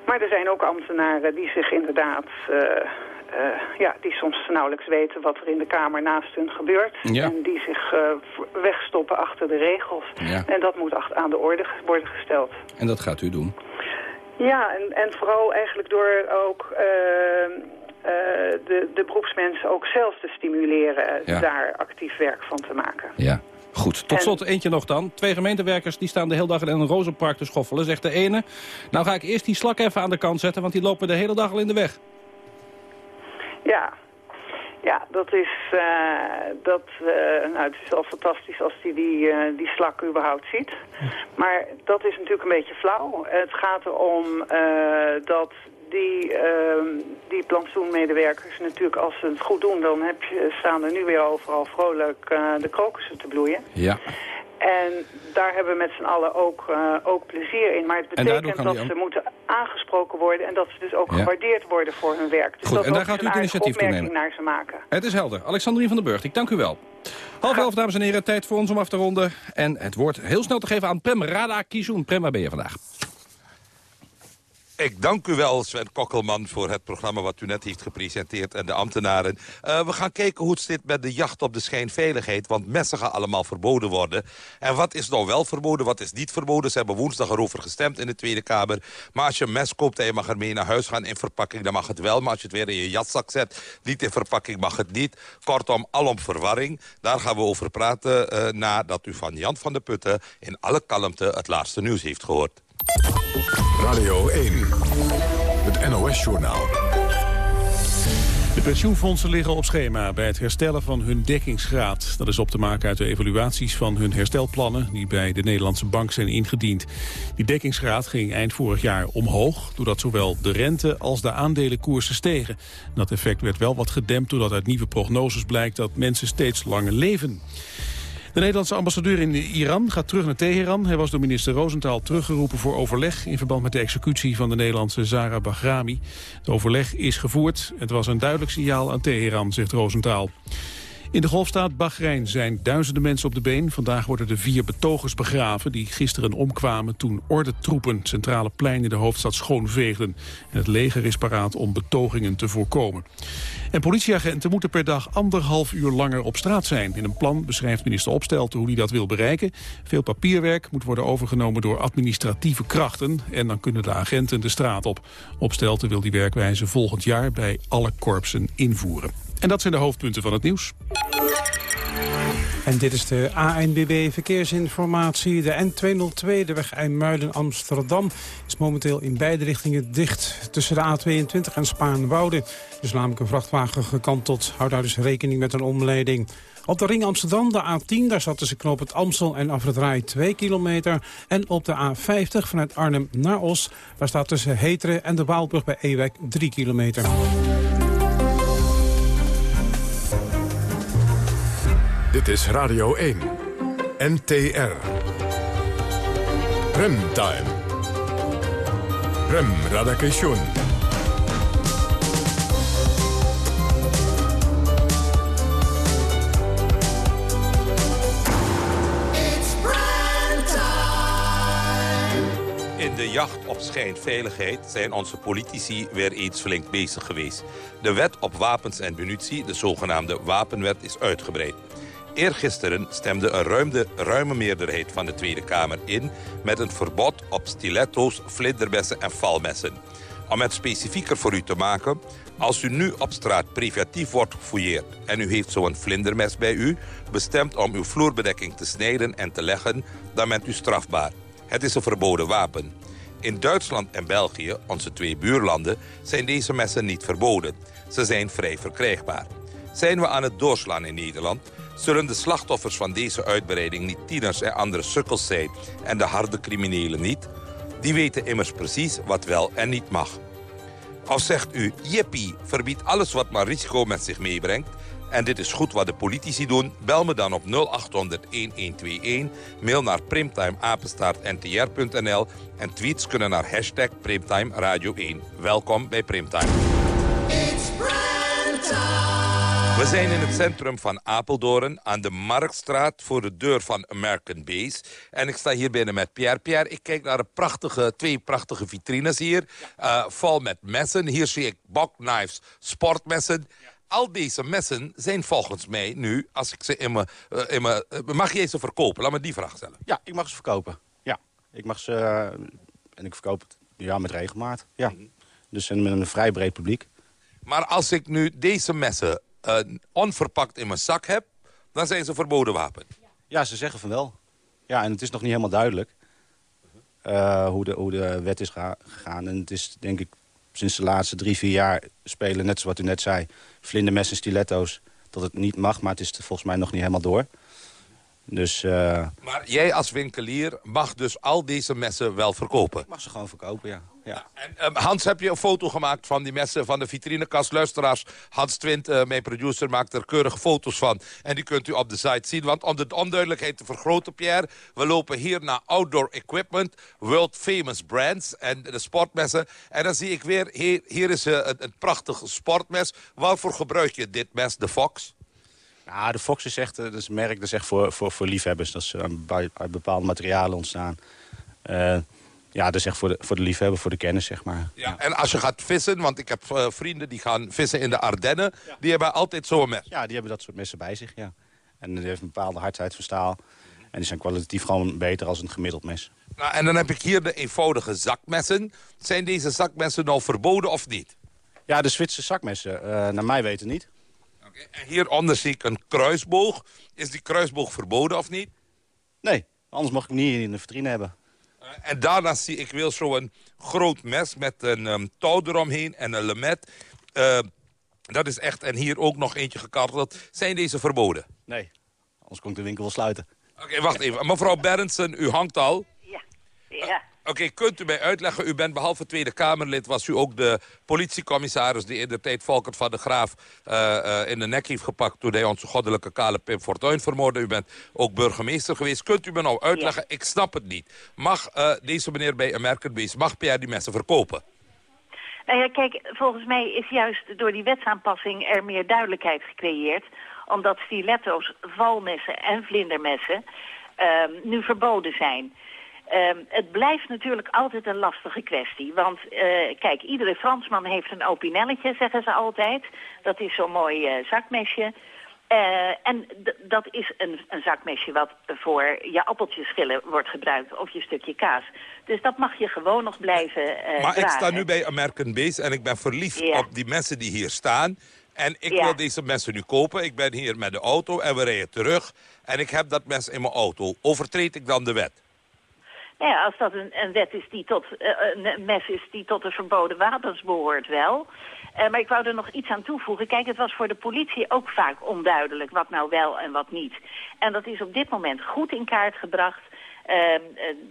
Maar er zijn ook ambtenaren die zich inderdaad... ja, die soms nauwelijks weten wat er in de Kamer naast hun gebeurt. Ja. En die zich wegstoppen achter de regels. En dat moet aan de orde worden gesteld. En dat gaat u doen? Ja, en, en vooral eigenlijk door ook eh, eh, de, de beroepsmensen ook zelf te stimuleren... eh, Ja. daar actief werk van te maken. Ja. Goed, tot En- slot eentje nog dan. Twee gemeentewerkers die staan de hele dag in een rozenpark te schoffelen. Zegt de ene, nou ga ik eerst die slak even aan de kant zetten... want die lopen de hele dag al in de weg. Ja, ja dat is, eh, dat, eh, nou, het is al fantastisch als hij die, eh, die slak überhaupt ziet. Maar dat is natuurlijk een beetje flauw. Het gaat erom dat die, ehm, die plantsoenmedewerkers natuurlijk, als ze het goed doen... dan heb je, staan er nu weer overal vrolijk de krokussen te bloeien. Ja. En daar hebben we met z'n allen ook, eh, ook plezier in. Maar het betekent dat ze moeten aangesproken worden... en dat ze dus ook Ja. gewaardeerd worden voor hun werk. Dus Goed, dat en daar gaat u het initiatief toe nemen. naar ze maken. Het is helder. Alexandrien van den Burgt, ik dank u wel. Half elf, dames en heren, tijd voor ons om af te ronden. En het woord heel snel te geven aan Prem Radakishun. Prem, waar ben je vandaag? Ik dank u wel, Sven Kokkelman, voor het programma wat u net heeft gepresenteerd en de ambtenaren. Uh, we gaan kijken hoe het zit met de jacht op de schijnveiligheid, want messen gaan allemaal verboden worden. En wat is nou wel verboden, wat is niet verboden? Ze hebben woensdag erover gestemd in de Tweede Kamer. Maar als je een mes koopt en je mag ermee naar huis gaan in verpakking, dan mag het wel. Maar als je het weer in je jaszak zet, niet in verpakking, mag het niet. Kortom, alom verwarring. Daar gaan we over praten uh, nadat u van Jan van der Putten in alle kalmte het laatste nieuws heeft gehoord. Radio 1, het NOS-journaal. De pensioenfondsen liggen op schema bij het herstellen van hun dekkingsgraad. Dat is op te maken uit de evaluaties van hun herstelplannen... die bij de Nederlandse Bank zijn ingediend. Die dekkingsgraad ging eind vorig jaar omhoog... doordat zowel de rente als de aandelenkoersen stegen. Dat effect werd wel wat gedempt doordat uit nieuwe prognoses blijkt... dat mensen steeds langer leven. De Nederlandse ambassadeur in Iran gaat terug naar Teheran. Hij was door minister Rosenthal teruggeroepen voor overleg... in verband met de executie van de Nederlandse Zara Bahrami. Het overleg is gevoerd. Het was een duidelijk signaal aan Teheran, zegt Rosenthal. In de golfstaat Bahrein zijn duizenden mensen op de been. Vandaag worden de vier betogers begraven die gisteren omkwamen... toen ordentroepen het centrale plein in de hoofdstad schoonveegden. En het leger is paraat om betogingen te voorkomen. En politieagenten moeten per dag anderhalf uur langer op straat zijn. In een plan beschrijft minister Opstelten hoe hij dat wil bereiken. Veel papierwerk moet worden overgenomen door administratieve krachten... en dan kunnen de agenten de straat op. Opstelten wil die werkwijze volgend jaar bij alle korpsen invoeren. En dat zijn de hoofdpunten van het nieuws. En dit is de ANBB Verkeersinformatie. De N202, de weg IJmuiden-Amsterdam, is momenteel in beide richtingen dicht. Tussen de A22 en Spaanwouden. Is namelijk een vrachtwagen gekanteld. Houd daar dus rekening met een omleiding. Op de ring Amsterdam, de A10, daar zat tussen knoop het Amstel en Afrit 2 kilometer. En op de A50 vanuit Arnhem naar Os, daar staat tussen Heteren en de Waalbrug bij Ewijk 3 kilometer. Dit is Radio 1. NTR. Remtime. Rem Radakation. In de jacht op schijnveiligheid zijn onze politici weer eens flink bezig geweest. De wet op wapens en munitie, de zogenaamde wapenwet, is uitgebreid. Eergisteren stemde een ruimde, ruime meerderheid van de Tweede Kamer in... met een verbod op stiletto's, vlindermessen en valmessen. Om het specifieker voor u te maken... als u nu op straat preventief wordt gefouilleerd... en u heeft zo'n vlindermes bij u... bestemd om uw vloerbedekking te snijden en te leggen... dan bent u strafbaar. Het is een verboden wapen. In Duitsland en België, onze twee buurlanden... zijn deze messen niet verboden. Ze zijn vrij verkrijgbaar. Zijn we aan het doorslaan in Nederland zullen de slachtoffers van deze uitbreiding niet tieners en andere sukkels zijn... en de harde criminelen niet? Die weten immers precies wat wel en niet mag. Of zegt u, jippie, verbied alles wat maar risico met zich meebrengt... en dit is goed wat de politici doen, bel me dan op 0800-1121... mail naar primtimeapenstaartntr.nl... en tweets kunnen naar hashtag Primtime Radio 1. Welkom bij Primtime. We zijn in het centrum van Apeldoorn, aan de Marktstraat... voor de deur van American Base. En ik sta hier binnen met Pierre. Pierre, ik kijk naar de prachtige, twee prachtige vitrines hier. Uh, vol met messen. Hier zie ik bokknives, sportmessen. Al deze messen zijn volgens mij nu, als ik ze in mijn... In mijn uh, mag je ze verkopen? Laat me die vraag stellen. Ja, ik mag ze verkopen. Ja, ik mag ze... en ik verkoop het ja, met regelmaat. Ja. Mhm. Dus met een vrij breed publiek. Maar als ik nu deze messen onverpakt in mijn zak heb... dan zijn ze verboden wapen. Ja, ze zeggen van wel. Ja, en het is nog niet helemaal duidelijk uh, hoe, de, hoe de wet is gegaan. En het is denk ik sinds de laatste drie, vier jaar spelen... net zoals wat u net zei, vlindermessen, stiletto's... dat het niet mag, maar het is volgens mij nog niet helemaal door. Dus, uh... Maar jij als winkelier mag dus al deze messen wel verkopen? Ik mag ze gewoon verkopen, ja. ja. En, um, Hans, heb je een foto gemaakt van die messen van de vitrinekast? Luisteraars, Hans Twint, uh, mijn producer, maakt er keurige foto's van. En die kunt u op de site zien. Want om de onduidelijkheid te vergroten, Pierre... we lopen hier naar Outdoor Equipment, World Famous Brands en de sportmessen. En dan zie ik weer, hier, hier is uh, een, een prachtig sportmes. Waarvoor gebruik je dit mes, de Fox? Ja, de Fox is echt, dat is een merk dat is echt voor, voor, voor liefhebbers. Dat is uit bepaalde materialen ontstaan. Uh, Ja, dus echt voor de, voor de liefhebber, voor de kennis, zeg maar. Ja, en als je gaat vissen, want ik heb eh, vrienden die gaan vissen in de Ardennen... die hebben altijd zo'n mes. Ja, die hebben dat soort messen bij zich, ja. En die heeft een bepaalde hardheid van staal. En die zijn kwalitatief gewoon beter als een gemiddeld mes. Nou, en dan heb ik hier de eenvoudige zakmessen. Zijn deze zakmessen nou verboden of niet? Ja, de Zwitserse zakmessen, eh, naar mij weten niet. Okay. En hieronder zie ik een kruisboog. Is die kruisboog verboden of niet? Nee, anders mag ik hem niet in de vitrine hebben. Uh, en daarna zie ik wel zo'n groot mes met een um, touw eromheen en een lemet. Uh, dat is echt, en hier ook nog eentje gekarteld. Zijn deze verboden? Nee, anders kon ik de winkel wel sluiten. Oké, okay, wacht even. Mevrouw Berendsen, u hangt al. Oké, okay, kunt u mij uitleggen, u bent behalve Tweede Kamerlid... was u ook de politiecommissaris die in de tijd Volkert van de Graaf... Uh, uh, in de nek heeft gepakt toen hij onze goddelijke kale Pim Fortuyn vermoordde. U bent ook burgemeester geweest. Kunt u me nou uitleggen, ja. ik snap het niet. Mag uh, deze meneer bij American mag Pierre die mensen verkopen? Nou ja, kijk, volgens mij is juist door die wetsaanpassing er meer duidelijkheid gecreëerd. Omdat stiletto's, valmessen en vlindermessen nu verboden zijn. Um, het blijft natuurlijk altijd een lastige kwestie. Want uh, kijk, iedere Fransman heeft een opinelletje, zeggen ze altijd. Dat is zo'n mooi uh, zakmesje. Uh, en dat is een, een, zakmesje wat voor je appeltjes schillen wordt gebruikt. Of je stukje kaas. Dus dat mag je gewoon nog blijven Maar dragen. ik sta nu bij American Base en ik ben verliefd ja. op die mensen die hier staan. En ik ja. wil deze mensen nu kopen. Ik ben hier met de auto en we rijden terug. En ik heb dat mes in mijn auto. Overtreed ik dan de wet? Ja, als dat een, een wet is die tot uh, een mes is die tot de verboden wapens behoort wel. Uh, maar ik wou er nog iets aan toevoegen. Kijk, het was voor de politie ook vaak onduidelijk wat nou wel en wat niet. En dat is op dit moment goed in kaart gebracht. Uh,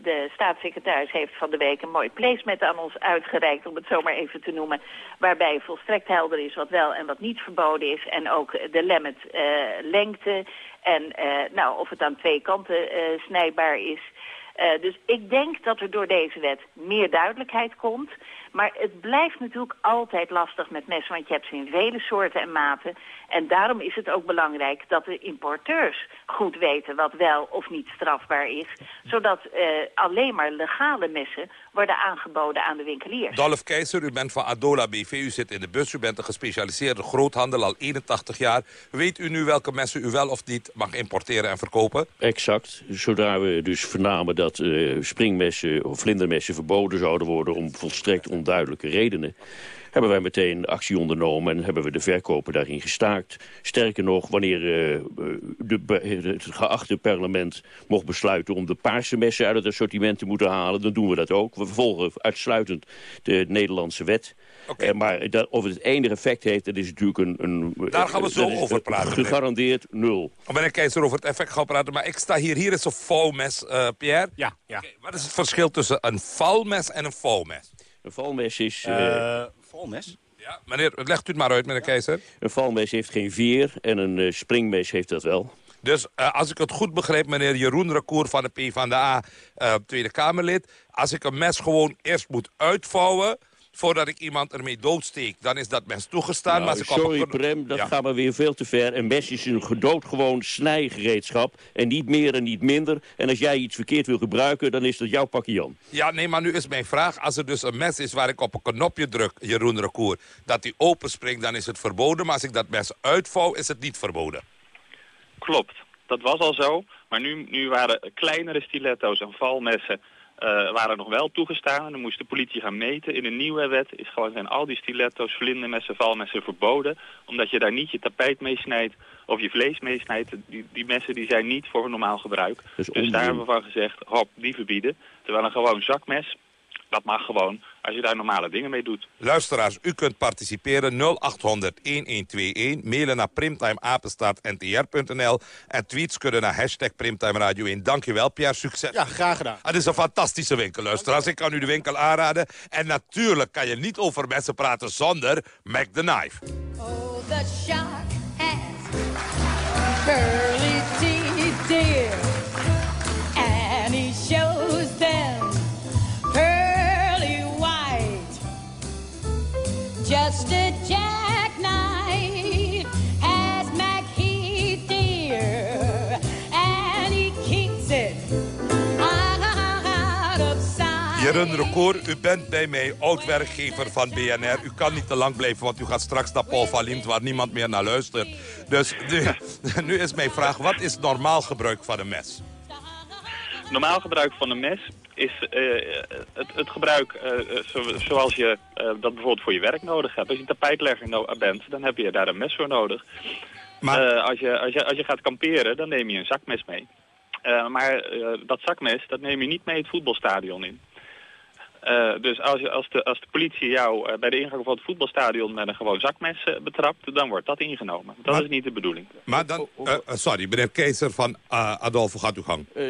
de staatssecretaris heeft van de week een mooi placement aan ons uitgereikt, om het zo maar even te noemen, waarbij volstrekt helder is wat wel en wat niet verboden is. En ook de uh, lengte en nou, of het aan twee kanten snijbaar is. Uh, dus ik denk dat er door deze wet meer duidelijkheid komt. Maar het blijft natuurlijk altijd lastig met messen, want je hebt ze in vele soorten en maten. En daarom is het ook belangrijk dat de importeurs goed weten wat wel of niet strafbaar is. Zodat uh, alleen maar legale messen worden aangeboden aan de winkeliers. Dolf Keizer, u bent van Adola BV, u zit in de bus, u bent een gespecialiseerde groothandel al 81 jaar. Weet u nu welke messen u wel of niet mag importeren en verkopen? Exact. Zodra we dus vernamen dat uh, springmessen of vlindermessen verboden zouden worden om volstrekt onduidelijke redenen hebben wij meteen actie ondernomen en hebben we de verkopen daarin gestaakt. Sterker nog, wanneer uh, de, het geachte parlement mocht besluiten om de paarse messen uit het assortiment te moeten halen, dan doen we dat ook. We volgen uitsluitend de Nederlandse wet. Okay. Uh, maar dat, of het het enige effect heeft, dat is natuurlijk een... een Daar gaan we zo over praten. Gegarandeerd nul. Meneer Keizer over het effect gaan praten, maar ik sta hier. Hier is een valmes, uh, Pierre. Ja. ja. Okay, wat is het verschil tussen een valmes en een valmes? Een valmes is... Uh, valmes? Ja, meneer, legt u het maar uit, meneer Keizer. Een valmes heeft geen veer en een uh, springmes heeft dat wel. Dus uh, als ik het goed begreep, meneer Jeroen Recour van de PvdA, uh, Tweede Kamerlid... als ik een mes gewoon eerst moet uitvouwen voordat ik iemand ermee doodsteek, dan is dat mes toegestaan. Nou, maar sorry, Prem, dat ja. gaat maar weer veel te ver. Een mes is een doodgewoon snijgereedschap en niet meer en niet minder. En als jij iets verkeerd wil gebruiken, dan is dat jouw pakje Jan. Ja, nee, maar nu is mijn vraag. Als er dus een mes is waar ik op een knopje druk, Jeroen Recour, dat die openspringt, dan is het verboden. Maar als ik dat mes uitvouw, is het niet verboden. Klopt, dat was al zo. Maar nu, nu waren kleinere stiletto's en valmessen uh, waren nog wel toegestaan. Dan moest de politie gaan meten. In de nieuwe wet is gewoon, zijn al die stiletto's, vlindermessen, valmessen verboden. Omdat je daar niet je tapijt mee snijdt of je vlees mee snijdt. Die, die messen die zijn niet voor normaal gebruik. Dus, dus daar hebben we van gezegd, hop, die verbieden. Terwijl een gewoon zakmes, dat mag gewoon als je daar normale dingen mee doet. Luisteraars, u kunt participeren 0800-1121. Mailen naar primtimeapenstaartntr.nl. En tweets kunnen naar hashtag Primtime Radio 1. Dankjewel, Pierre. Succes. Ja, graag gedaan. Het is een fantastische winkel, luisteraars. Ik kan u de winkel aanraden. En natuurlijk kan je niet over mensen praten zonder Mac the Knife. Oh, the shark has curly teeth, dear. Just a jackknife has Mac Heath dear, and he keeps it out of sight. Jeroen Recour, u bent bij mij oud-werkgever van BNR. U kan niet te lang blijven, want u gaat straks naar Paul van Liemt... waar niemand meer naar luistert. Dus nu, nu is mijn vraag, wat is normaal gebruik van een mes? Normaal gebruik van een mes is eh, het, het gebruik eh, zo- zoals je eh, dat bijvoorbeeld voor je werk nodig hebt. Als je tapijtlegger no- bent, dan heb je daar een mes voor nodig. Eh, als, je, als, je, als je gaat kamperen, dan neem je een zakmes mee. Maar dat zakmes, dat neem je niet mee het voetbalstadion in. Eh, dus als, je, als, de, als de politie jou eh, bij de ingang van het voetbalstadion met een gewoon zakmes eh, betrapt, dan wordt dat ingenomen. Dat is niet de bedoeling. Maar dan, sorry, meneer Keizer van uh, Adolfo, gaat uw gang. Eh,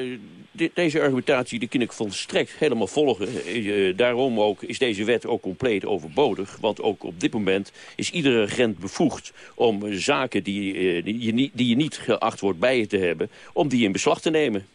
de- deze argumentatie die kan ik volstrekt helemaal volgen. Daarom ook is deze wet ook compleet overbodig. Want ook op dit moment is iedere agent bevoegd om zaken die, die, je niet, die je niet geacht wordt bij je te hebben... om die in beslag te nemen.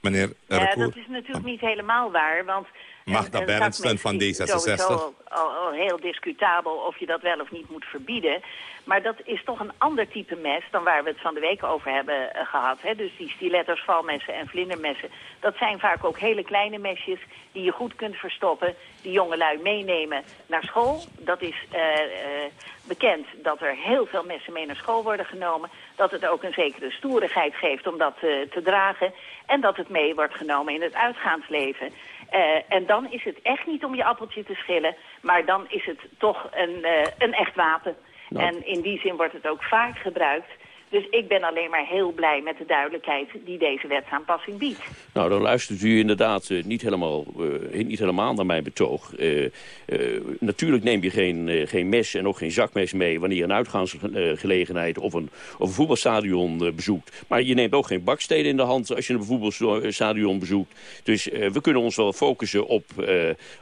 Meneer Ja, Recour, dat is natuurlijk niet helemaal waar, want... Magda Berendsen van is D66. sowieso Al, al, heel discutabel of je dat wel of niet moet verbieden. Maar dat is toch een ander type mes dan waar we het van de week over hebben eh, gehad. Hè? Dus die stiletters, valmessen en vlindermessen. Dat zijn vaak ook hele kleine mesjes die je goed kunt verstoppen. Die jongelui meenemen naar school. Dat is eh, eh, bekend dat er heel veel messen mee naar school worden genomen. Dat het ook een zekere stoerigheid geeft om dat te dragen. En dat het mee wordt genomen in het uitgaansleven. Eh, en dan is het echt niet om je appeltje te schillen, maar dan is het toch een, eh, een echt wapen. Nou. En in die zin wordt het ook vaak gebruikt. Dus ik ben alleen maar heel blij met de duidelijkheid die deze wetsaanpassing biedt. Nou, dan luistert u inderdaad eh, niet, helemaal, eh, niet helemaal naar mijn betoog. Eh, natuurlijk neem je geen, geen mes en ook geen zakmes mee... wanneer je een uitgaansgelegenheid of een, of een voetbalstadion bezoekt. Maar je neemt ook geen bakstenen in de hand als je een voetbalstadion bezoekt. Dus we kunnen ons wel focussen op,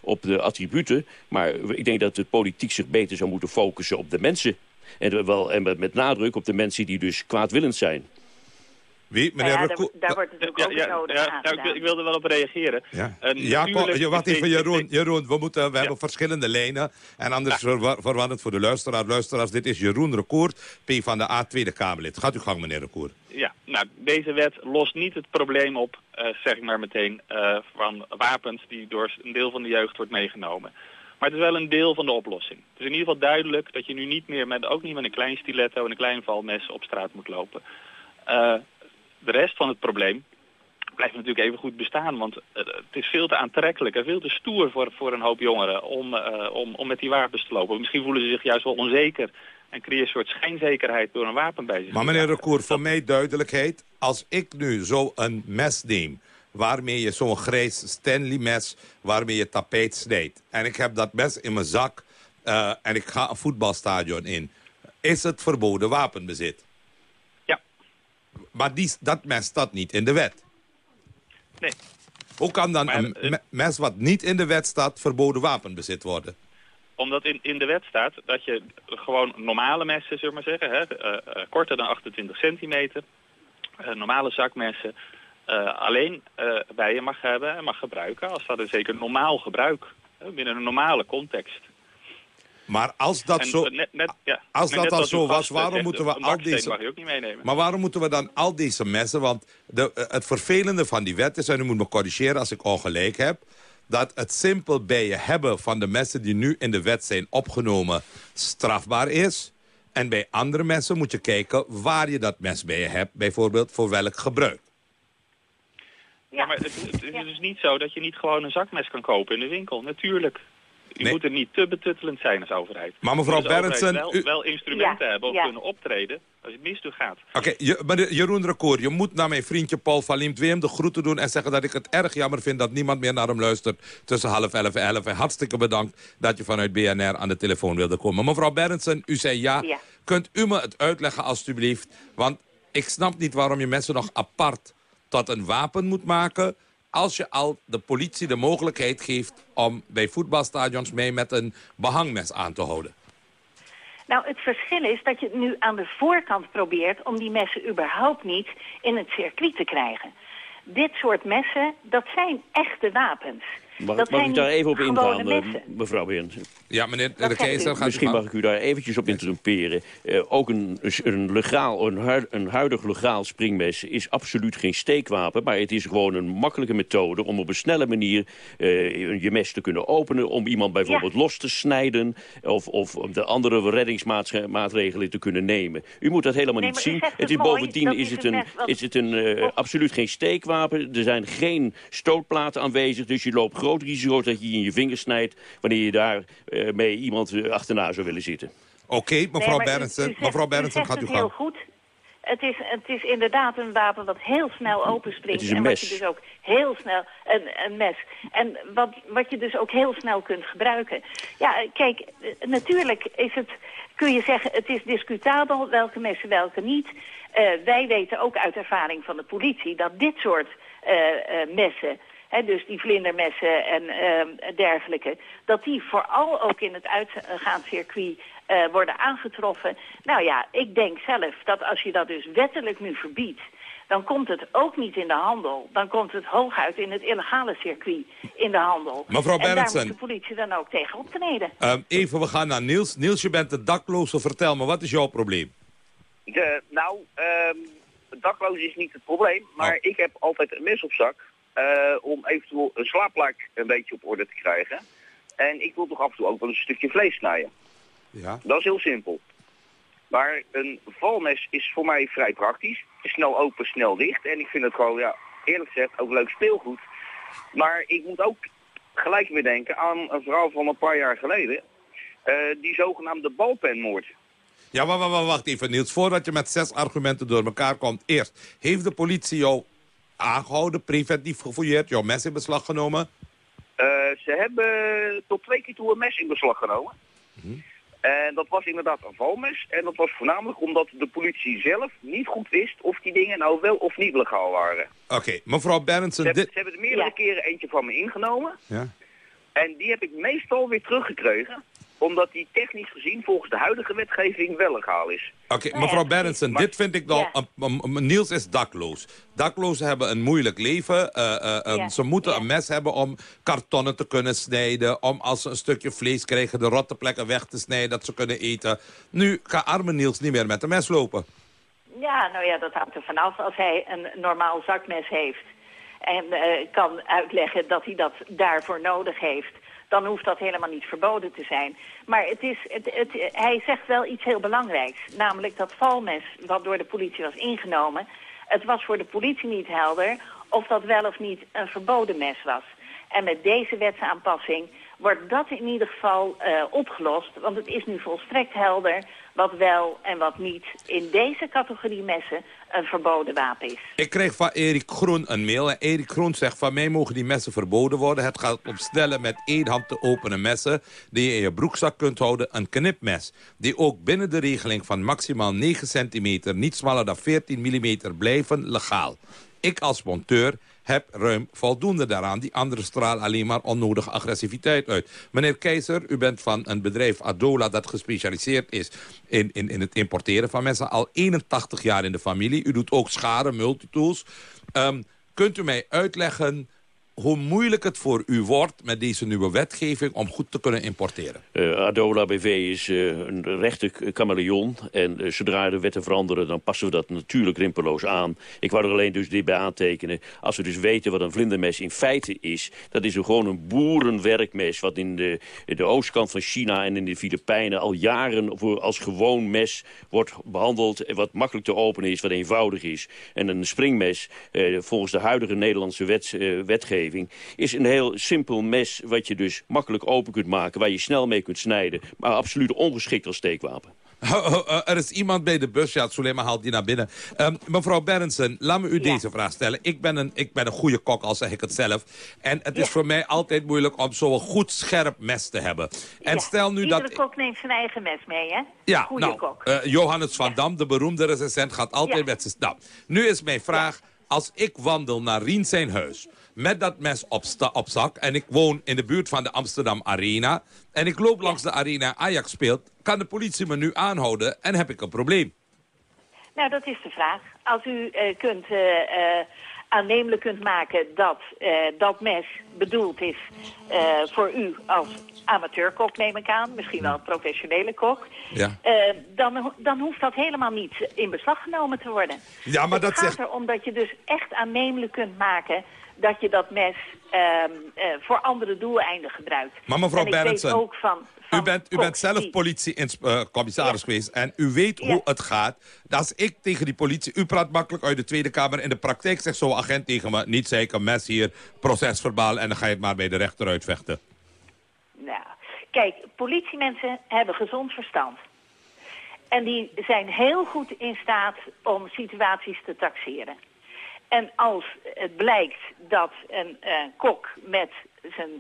op de attributen. Maar ik denk dat de politiek zich beter zou moeten focussen op de mensen... En, wel, en met, met nadruk op de mensen die dus kwaadwillend zijn. Wie? Nou ja, daar, daar wordt natuurlijk ook ja, nodig ja, aan nou, ik, wil- ik wilde wel op reageren. Ja, ja wacht even, Jeroen. Jeroen we, moeten, we hebben verschillende lijnen. En anders verwa- verwarrend het voor de luisteraar. Luisteraars, dit is Jeroen Recourt, P van de A, Tweede Kamerlid. Gaat uw gang, meneer Recourt. Ja, nou, deze wet lost niet het probleem op, eh, zeg ik maar meteen, eh, van wapens die door een deel van de jeugd wordt meegenomen. Maar het is wel een deel van de oplossing. Het is in ieder geval duidelijk dat je nu niet meer, met, ook niet met een klein stiletto en een klein valmes op straat moet lopen. Eh, de rest van het probleem blijft natuurlijk even goed bestaan, want eh, het is veel te aantrekkelijk en veel te stoer voor, voor een hoop jongeren om, eh, om, om met die wapens te lopen. Misschien voelen ze zich juist wel onzeker en creëren een soort schijnzekerheid door een wapen bij zich Maar meneer. Recourt, voor mij duidelijkheid. Als ik nu zo een mes neem, waarmee je zo'n grijs Stanley mes, waarmee je tapijt snijdt. En ik heb dat mes in mijn zak eh, en ik ga een voetbalstadion in. Is het verboden wapenbezit? Ja. Maar die, dat mes staat niet in de wet. Nee. Hoe kan dan Maar, een eh, me- mes wat niet in de wet staat verboden wapenbezit worden? Omdat in, in de wet staat dat je gewoon normale messen, zullen we maar zeggen, hè, eh, korter dan 28 centimeter, normale zakmessen, alleen eh, bij je mag hebben en mag gebruiken als dat een zeker normaal gebruik, binnen een normale context. Maar als dat En, zo... eh, net- net- ja, als dat al uw zo was, eh, waarom moeten we al deze- mag je ook niet meenemen. Maar waarom moeten we dan al deze messen... Want de, eh, het vervelende van die wet is, en u moet me corrigeren als ik ongelijk heb... dat het simpel bij je hebben van de messen die nu in de wet zijn opgenomen... strafbaar is. En bij andere messen moet je kijken waar je dat mes bij je hebt. Bijvoorbeeld voor welk gebruik. Ja, maar het, het is dus niet zo dat je niet gewoon een zakmes kan kopen in de winkel. Natuurlijk. Je Nee. moet er niet te betuttelend zijn als overheid. Maar mevrouw Berendsen, Wel, u- wel instrumenten Ja, hebben om ja. kunnen optreden als het mis toe gaat. Oké, je- Jeroen Recour, je moet naar mijn vriendje Paul van Liemt weer hem de groeten doen... en zeggen dat ik het erg jammer vind dat niemand meer naar hem luistert... tussen half elf en elf. En hartstikke bedankt dat je vanuit BNR aan de telefoon wilde komen. Mevrouw Berendsen, u zei ja. Ja. Kunt u me het uitleggen alstublieft? Want ik snap niet waarom je mensen nog apart tot een wapen moet maken... als je al de politie de mogelijkheid geeft om bij voetbalstadions mee met een behangmes aan te houden. Nou, het verschil is dat je het nu aan de voorkant probeert om die messen überhaupt niet in het circuit te krijgen. Dit soort messen, dat zijn echte wapens. Mag, dat mag zijn ik daar even op ingaan, mevrouw Beerens? Ja, meneer de? Keizer gaat Misschien mag ik u daar eventjes op interrumperen. Eh, ook een, een, legaal, een, hu- een huidig legaal springmes is absoluut geen steekwapen... maar het is gewoon een makkelijke methode om op een snelle manier eh, je mes te kunnen openen... om iemand bijvoorbeeld los te snijden... of, of om de andere reddingsmaatregelen te kunnen nemen. U moet dat helemaal Nee, niet zien. Het is mooi, bovendien is het een mes is het een eh, absoluut geen steekwapen. Er zijn geen stootplaten aanwezig, dus je loopt groot risico dat je je in je vingers snijdt... wanneer je daar eh, mee iemand eh, achterna zou willen zitten. Oké, Nee, mevrouw u- u zegt- mevrouw Berendsen gaat u het heel gang. goed. Het is, het is inderdaad een wapen wat heel snel openspringt. Het is een en wat je dus ook heel snel... Een, een mes. En wat, wat je dus ook heel snel kunt gebruiken. Ja, kijk, eh, natuurlijk is het... Kun je zeggen, het is discutabel welke messen, welke niet. Eh, wij weten ook uit ervaring van de politie dat dit soort eh, eh, messen... Hè, dus die vlindermessen en eh, dergelijke... dat die vooral ook in het uitgaanscircuit eh, worden aangetroffen. Nou ja, ik denk zelf dat als je dat dus wettelijk nu verbiedt... dan komt het ook niet in de handel. Dan komt het hooguit in het illegale circuit in de handel. Mevrouw en daar moet de politie dan ook tegen optreden. Ehm, even, we gaan naar Niels. Niels, je bent de dakloze. Vertel me, wat is jouw probleem? De, nou, ehm dakloos is niet het probleem, maar ik heb altijd een mes op zak om eventueel een slaapplek een beetje op orde te krijgen. En ik wil toch af en toe ook wel een stukje vlees snijden. Ja. Dat is heel simpel. Maar een valmes is voor mij vrij praktisch. Snel open, snel dicht. En ik vind het gewoon, ja, eerlijk gezegd, ook leuk speelgoed. Maar ik moet ook gelijk weer denken aan een verhaal van een paar jaar geleden. Eh, die zogenaamde balpenmoord. Ja, wa- wa- wa- wacht even Niels. Voordat je met zes argumenten door elkaar komt. Eerst, heeft de politie jou aangehouden, preventief gefouilleerd, jouw mes in beslag genomen? Eh, ze hebben tot twee keer toe een mes in beslag genomen. En dat was inderdaad een valmes. En dat was voornamelijk omdat de politie zelf niet goed wist of die dingen nou wel of niet legaal waren. Oké, mevrouw Ze Berendsen, hebben, dit... ze hebben er meerdere keren eentje van me ingenomen. Ja. En die heb ik meestal weer teruggekregen. Omdat die technisch gezien volgens de huidige wetgeving wel legaal is. Oké, mevrouw Berendsen, dit vind ik dan... Niels is dakloos. Daklozen hebben een moeilijk leven. Eh, eh, eh, Ja, Ze moeten een mes hebben om kartonnen te kunnen snijden. Om als ze een stukje vlees krijgen, de rotte plekken weg te snijden, dat ze kunnen eten. Nu kan arme Niels niet meer met een mes lopen. Ja, nou ja, dat hangt er vanaf. Als hij een normaal zakmes heeft en eh, kan uitleggen dat hij dat daarvoor nodig heeft... dan hoeft dat helemaal niet verboden te zijn. Maar het is, het, het, hij zegt wel iets heel belangrijks. Namelijk dat valmes wat door de politie was ingenomen... het was voor de politie niet helder of dat wel of niet een verboden mes was. En met deze wetsaanpassing wordt dat in ieder geval eh, opgelost. Want het is nu volstrekt helder wat wel en wat niet in deze categorie messen een verboden wapen is. Ik kreeg van Erik Groen een mail. En Erik Groen zegt van mij mogen die messen verboden worden. Het gaat om snelle met één hand te openen messen... die je in je broekzak kunt houden, een knipmes. Die ook binnen de regeling van maximaal 9 centimeter... niet smaller dan 14 millimeter blijven legaal. Ik als monteur heb ruim voldoende daaraan. Die andere stralen alleen maar onnodige agressiviteit uit. Meneer Keizer, u bent van een bedrijf Adola dat gespecialiseerd is in, in, in het importeren van mensen. Al 81 jaar in de familie. U doet ook schade, multitools. Ehm, kunt u mij uitleggen hoe moeilijk het voor u wordt met deze nieuwe wetgeving om goed te kunnen importeren? Eh, Adola BV is eh, een rechte chameleon. En eh, zodra de wetten veranderen, dan passen we dat natuurlijk rimpeloos aan. Ik wou er alleen dus dit bij aantekenen. Als we dus weten wat een vlindermes in feite is... dat is gewoon een boerenwerkmes... wat in de, de oostkant van China en in de Filipijnen... al jaren voor, als gewoon mes wordt behandeld... wat makkelijk te openen is, wat eenvoudig is. En een springmes, volgens de huidige Nederlandse wets, eh, wetgeving... is een heel simpel mes wat je dus makkelijk open kunt maken... waar je snel mee kunt snijden, maar absoluut ongeschikt als steekwapen. Eh, er is iemand bij de bus. Ja, Sulema haalt die naar binnen. Ehm, mevrouw Berendsen, laat me u deze vraag stellen. Ik ben, een, ik ben een goede kok, al zeg ik het zelf. En het is voor mij altijd moeilijk om zo'n goed scherp mes te hebben. En Ja, stel nu Iedere dat... kok neemt zijn eigen mes mee, hè? Ja, Goeie nou, kok. eh, Johannes van Dam, de beroemde recensent, gaat altijd Ja. met zijn... Nou, nu is mijn vraag, als ik wandel naar Rien zijn huis... met dat mes op, op zak en ik woon in de buurt van de Amsterdam Arena... en ik loop langs de arena en Ajax speelt... kan de politie me nu aanhouden en heb ik een probleem. Nou, dat is de vraag. Als u eh, kunt eh, aannemelijk kunt maken dat dat mes bedoeld is voor u als amateurkok, neem ik aan. Misschien wel een professionele kok. Ja. Dan, dan hoeft dat helemaal niet in beslag genomen te worden. Ja, maar dat gaat zegt... erom dat je dus echt aannemelijk kunt maken dat je dat mes ehm, eh, voor andere doeleinden gebruikt. Maar mevrouw en ik weet Berendsen, ook van, van U bent, u bent zelf politiecommissaris geweest en u weet hoe het gaat. Als ik tegen die politie, u praat makkelijk uit de Tweede Kamer... in de praktijk zegt zo'n agent tegen me, niet zeker, mes hier, procesverbaal... en dan ga je het maar bij de rechter uitvechten. Nou, kijk, politiemensen hebben gezond verstand. En die zijn heel goed in staat om situaties te taxeren. En als het blijkt dat een eh, kok met zijn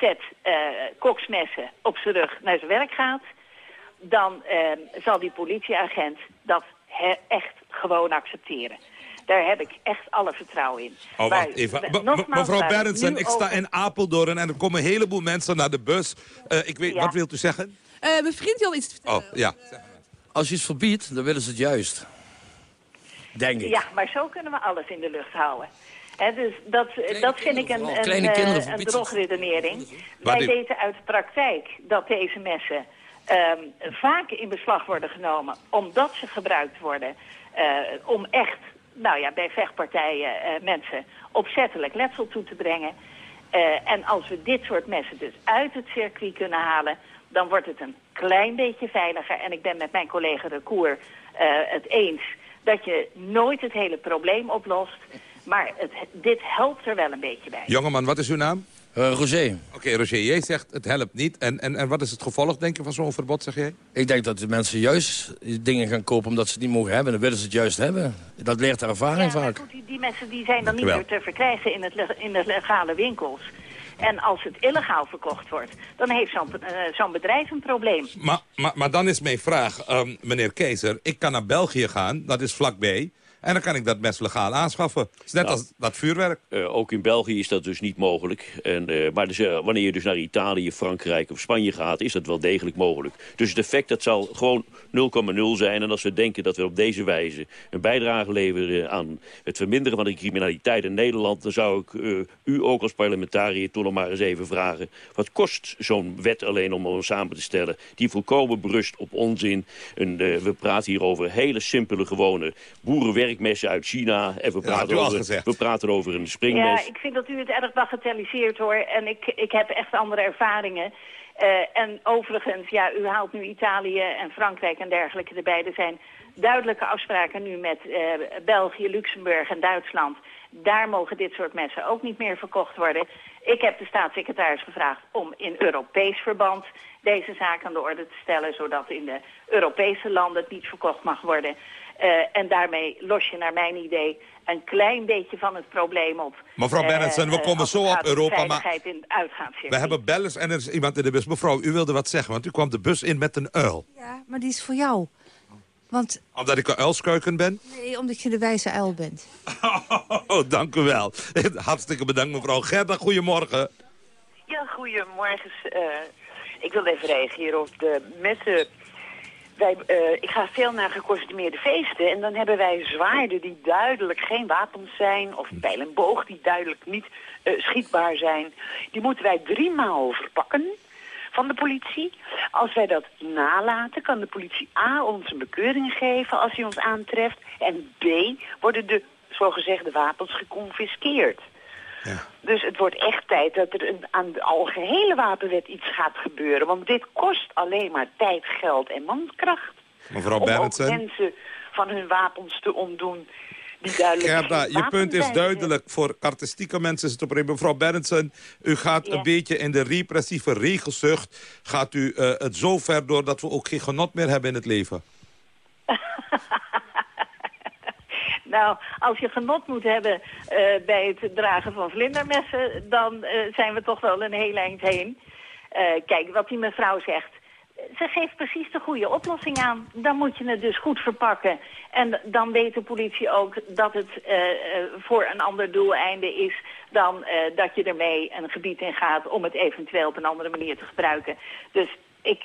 set eh, koksmessen op zijn rug naar zijn werk gaat... dan eh, zal die politieagent dat echt gewoon accepteren. Daar heb ik echt alle vertrouwen in. Oh, Maar wacht even. we- nogmaals, mevrouw Berendsen, ik sta over- in Apeldoorn en er komen een heleboel mensen naar de bus. Eh, ik weet, Ja. Wat wilt u zeggen? Eh, mijn vriend wil iets Oh, ja. Als je iets verbiedt, dan willen ze het juist. Denk ik. Ja, maar zo kunnen we alles in de lucht houden. Dus dat, dat vind ik een, vooral. een, eh, een drogredenering. Wij weten uit de praktijk dat deze messen ehm, vaak in beslag worden genomen... omdat ze gebruikt worden eh, om echt, nou ja, bij vechtpartijen eh, mensen opzettelijk letsel toe te brengen. Eh, en als we dit soort messen dus uit het circuit kunnen halen... dan wordt het een klein beetje veiliger. En ik ben met mijn collega de Koer eh, het eens dat je nooit het hele probleem oplost. Maar het, dit helpt er wel een beetje bij. Jongeman, wat is uw naam? Uh, Roger. Oké, Roger, jij zegt het helpt niet. En, en, en wat is het gevolg, denk je, van zo'n verbod, zeg jij? Ik denk dat de mensen juist dingen gaan kopen omdat ze het niet mogen hebben. Dan willen ze het juist hebben. Dat leert de ervaring Ja, vaak. goed, die, die mensen die zijn dan niet meer te verkrijgen in, het, in de legale winkels. En als het illegaal verkocht wordt, dan heeft zo'n eh, zo'n bedrijf een probleem. Maar, maar, maar dan is mijn vraag, ehm, meneer Keizer. Ik kan naar België gaan, dat is vlakbij. En dan kan ik dat mes legaal aanschaffen. Net Nou, als dat vuurwerk. Eh, ook in België is dat dus niet mogelijk. En, eh, maar dus, eh, wanneer je dus naar Italië, Frankrijk of Spanje gaat... is dat wel degelijk mogelijk. Dus het effect dat zal gewoon 0,0 zijn. En als we denken dat we op deze wijze een bijdrage leveren... aan het verminderen van de criminaliteit in Nederland... dan zou ik u ook als parlementariër toch nog maar eens even vragen... wat kost zo'n wet alleen om hem samen te stellen... die volkomen berust op onzin. En, we praten hier over hele simpele, gewone boerenwerkmessen uit China. En we praten, over, we praten over een springmes. Ja, ik vind dat u het erg bagatelliseert hoor. En ik, ik heb echt andere ervaringen. Eh, en overigens, ja, u haalt nu Italië en Frankrijk en dergelijke erbij. Er zijn duidelijke afspraken nu met eh, België, Luxemburg en Duitsland. Daar mogen dit soort messen ook niet meer verkocht worden. Ik heb de staatssecretaris gevraagd om in Europees verband deze zaak aan de orde te stellen... zodat in de Europese landen het niet verkocht mag worden. Eh, en daarmee los je naar mijn idee een klein beetje van het probleem op. Mevrouw Eh, Berendsen, we komen zo op Europa, maar- in. We hebben bellers en er is iemand in de bus. Mevrouw, u wilde wat zeggen, want u kwam de bus in met een uil. Ja, maar die is voor jou. Want, Omdat ik een uilskuiken ben? nee, omdat je de wijze uil bent. Oh, dank u wel. Hartstikke bedankt, mevrouw. Gerda, goedemorgen. Ja, goedemorgen. eh ik wil even reageren op de messen. Wij, eh, ik ga veel naar gekostumeerde feesten en dan hebben wij zwaarden die duidelijk geen wapens zijn... of pijl en boog die duidelijk niet eh, schietbaar zijn. Die moeten wij driemaal verpakken van de politie. Als wij dat nalaten, kan de politie A ons een bekeuring geven als hij ons aantreft... en B worden de zogezegde wapens geconfiskeerd. Dus het wordt echt tijd dat er een, aan de algehele wapenwet iets gaat gebeuren. Want dit kost alleen maar tijd, geld en mankracht. Mevrouw Berendsen. mensen van hun wapens te ontdoen die duidelijk Gerda, je punt is duidelijk. Voor artistieke mensen is het op een Mevrouw Berendsen, u gaat Ja. een beetje in de repressieve regelzucht... gaat u eh, het zo ver door dat we ook geen genot meer hebben in het leven. Nou, als je genot moet hebben eh, bij het dragen van vlindermessen... dan eh, zijn we toch wel een heel eind heen. Eh, kijk, wat die mevrouw zegt... Ze geeft precies de goede oplossing aan. Dan moet je het dus goed verpakken. En dan weet de politie ook dat het voor een ander doeleinde is... dan dat je ermee een gebied in gaat om het eventueel op een andere manier te gebruiken. Dus ik,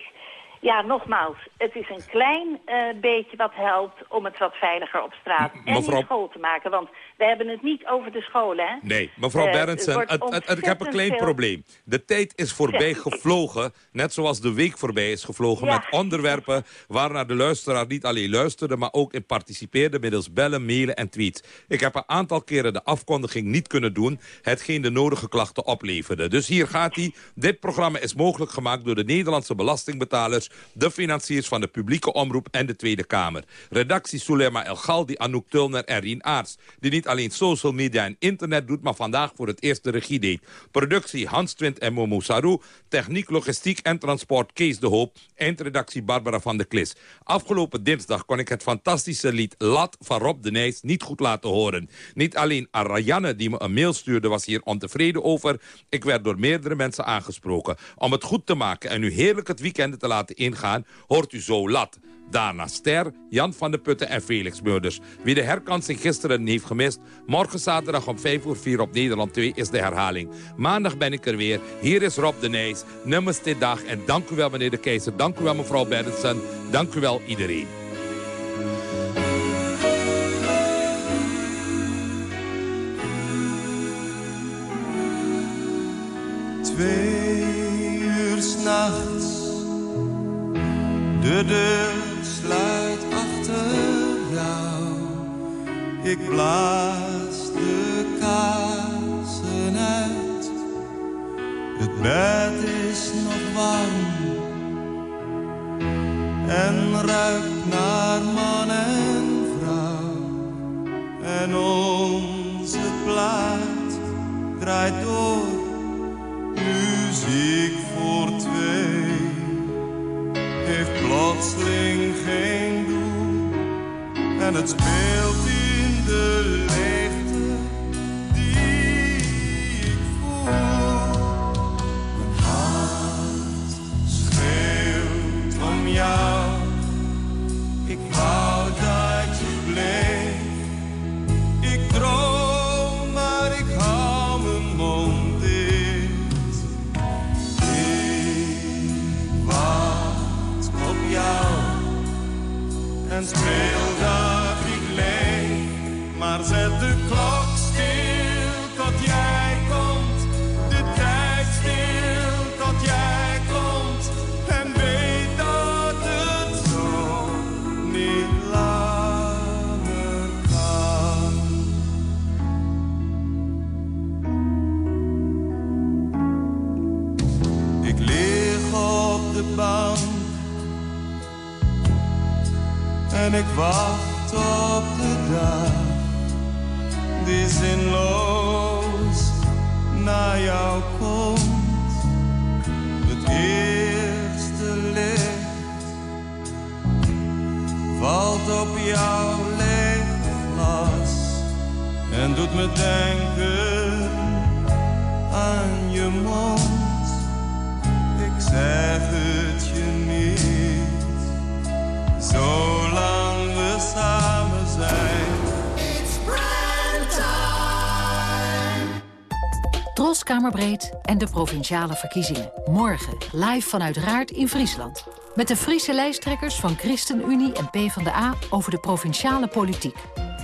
Ja, nogmaals, het is een klein eh, beetje wat helpt om het wat veiliger op straat en mevrouw- in school te maken. Want we hebben het niet over de scholen, hè? Nee, mevrouw Eh, Berendsen, er wordt het- het- het- ik heb een klein veel- probleem. De tijd is voorbij gevlogen, net zoals de week voorbij is gevlogen... Ja. met onderwerpen waarnaar de luisteraar niet alleen luisterde... maar ook in participeerde middels bellen, mailen en tweets. Ik heb een aantal keren de afkondiging niet kunnen doen... hetgeen de nodige klachten opleverde. Dus hier gaat hij. Dit programma is mogelijk gemaakt door de Nederlandse belastingbetalers... de financiers van de publieke omroep en de Tweede Kamer. Redactie Sulema El Galdi, Anouk Tulner en Rien Aarts... die niet alleen social media en internet doet... maar vandaag voor het eerst de regie deed. Productie Hans Twint en Momo Sarou. Techniek, logistiek en transport Kees de Hoop. Eindredactie Barbara van der Klis. Afgelopen dinsdag kon ik het fantastische lied Lat van Rob de Nijs niet goed laten horen. Niet alleen Arayanne die me een mail stuurde was hier ontevreden over. Ik werd door meerdere mensen aangesproken. Om het goed te maken en u heerlijk het weekend te laten ingaan... hoort u zo Lat. Daarna Ster, Jan van de Putten en Felix Meurders. Wie de herkansing gisteren heeft gemist... morgen zaterdag om 5 uur 4 op Nederland 2 is de herhaling. Maandag ben ik er weer. Hier is Rob de Nijs. Namaste dag. En dank u wel meneer de Keizer. Dank u wel mevrouw Berendsen. Dank u wel iedereen. Twee uur s'nachts, de deur sluit achter jou. Ik blaas de kaarsen uit, het bed is nog warm en ruikt naar man en vrouw. En onze plaat draait door muziek voor twee heeft plotseling en het speelt wacht op de dag die zinloos naar jou komt. Het eerste licht valt op jouw leeg en doet me denken aan je mond. Ik zeg het je niet, zolang we Troskamerbreed en de provinciale verkiezingen. Morgen live vanuit Raart in Friesland. Met de Friese lijsttrekkers van ChristenUnie en PvdA over de provinciale politiek.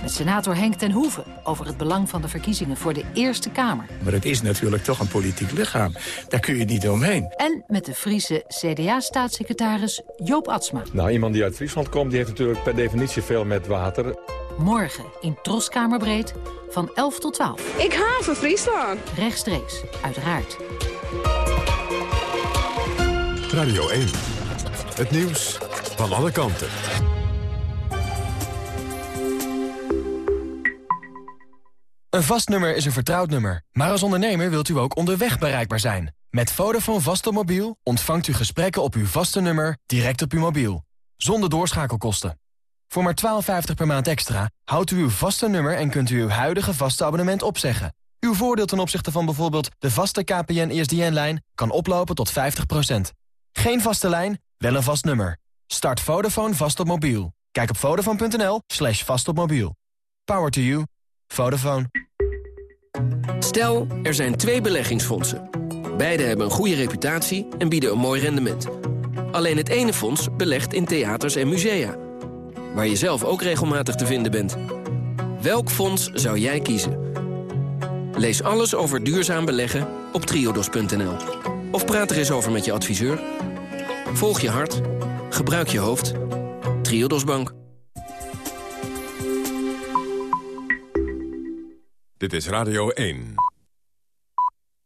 Met senator Henk ten Hoeven over het belang van de verkiezingen voor de Eerste Kamer. Maar het is natuurlijk toch een politiek lichaam. Daar kun je niet omheen. En met de Friese CDA-staatssecretaris Joop Atsma. Nou, iemand die uit Friesland komt, die heeft natuurlijk per definitie veel met water. Morgen in Troskamerbreed van 11 tot 12. Ik haven Friesland. Rechtstreeks, uiteraard. Radio 1. Het nieuws van alle kanten. Een vast nummer is een vertrouwd nummer. Maar als ondernemer wilt u ook onderweg bereikbaar zijn. Met Vodafone vast mobiel ontvangt u gesprekken op uw vaste nummer direct op uw mobiel. Zonder doorschakelkosten. Voor maar 12,50 per maand extra houdt u uw vaste nummer en kunt u uw huidige vaste abonnement opzeggen. Uw voordeel ten opzichte van bijvoorbeeld de vaste KPN-ESDN-lijn kan oplopen tot 50%. Geen vaste lijn, wel een vast nummer. Start Vodafone vast op mobiel. Kijk op vodafone.nl slash vast op mobiel. Power to you. Vodafone. Stel, er zijn twee beleggingsfondsen. Beide hebben een goede reputatie en bieden een mooi rendement. Alleen het ene fonds belegt in theaters en musea. Waar je zelf ook regelmatig te vinden bent. Welk fonds zou jij kiezen? Lees alles over duurzaam beleggen op triodos.nl. Of praat er eens over met je adviseur. Volg je hart. Gebruik je hoofd. Triodos Bank. Dit is Radio 1.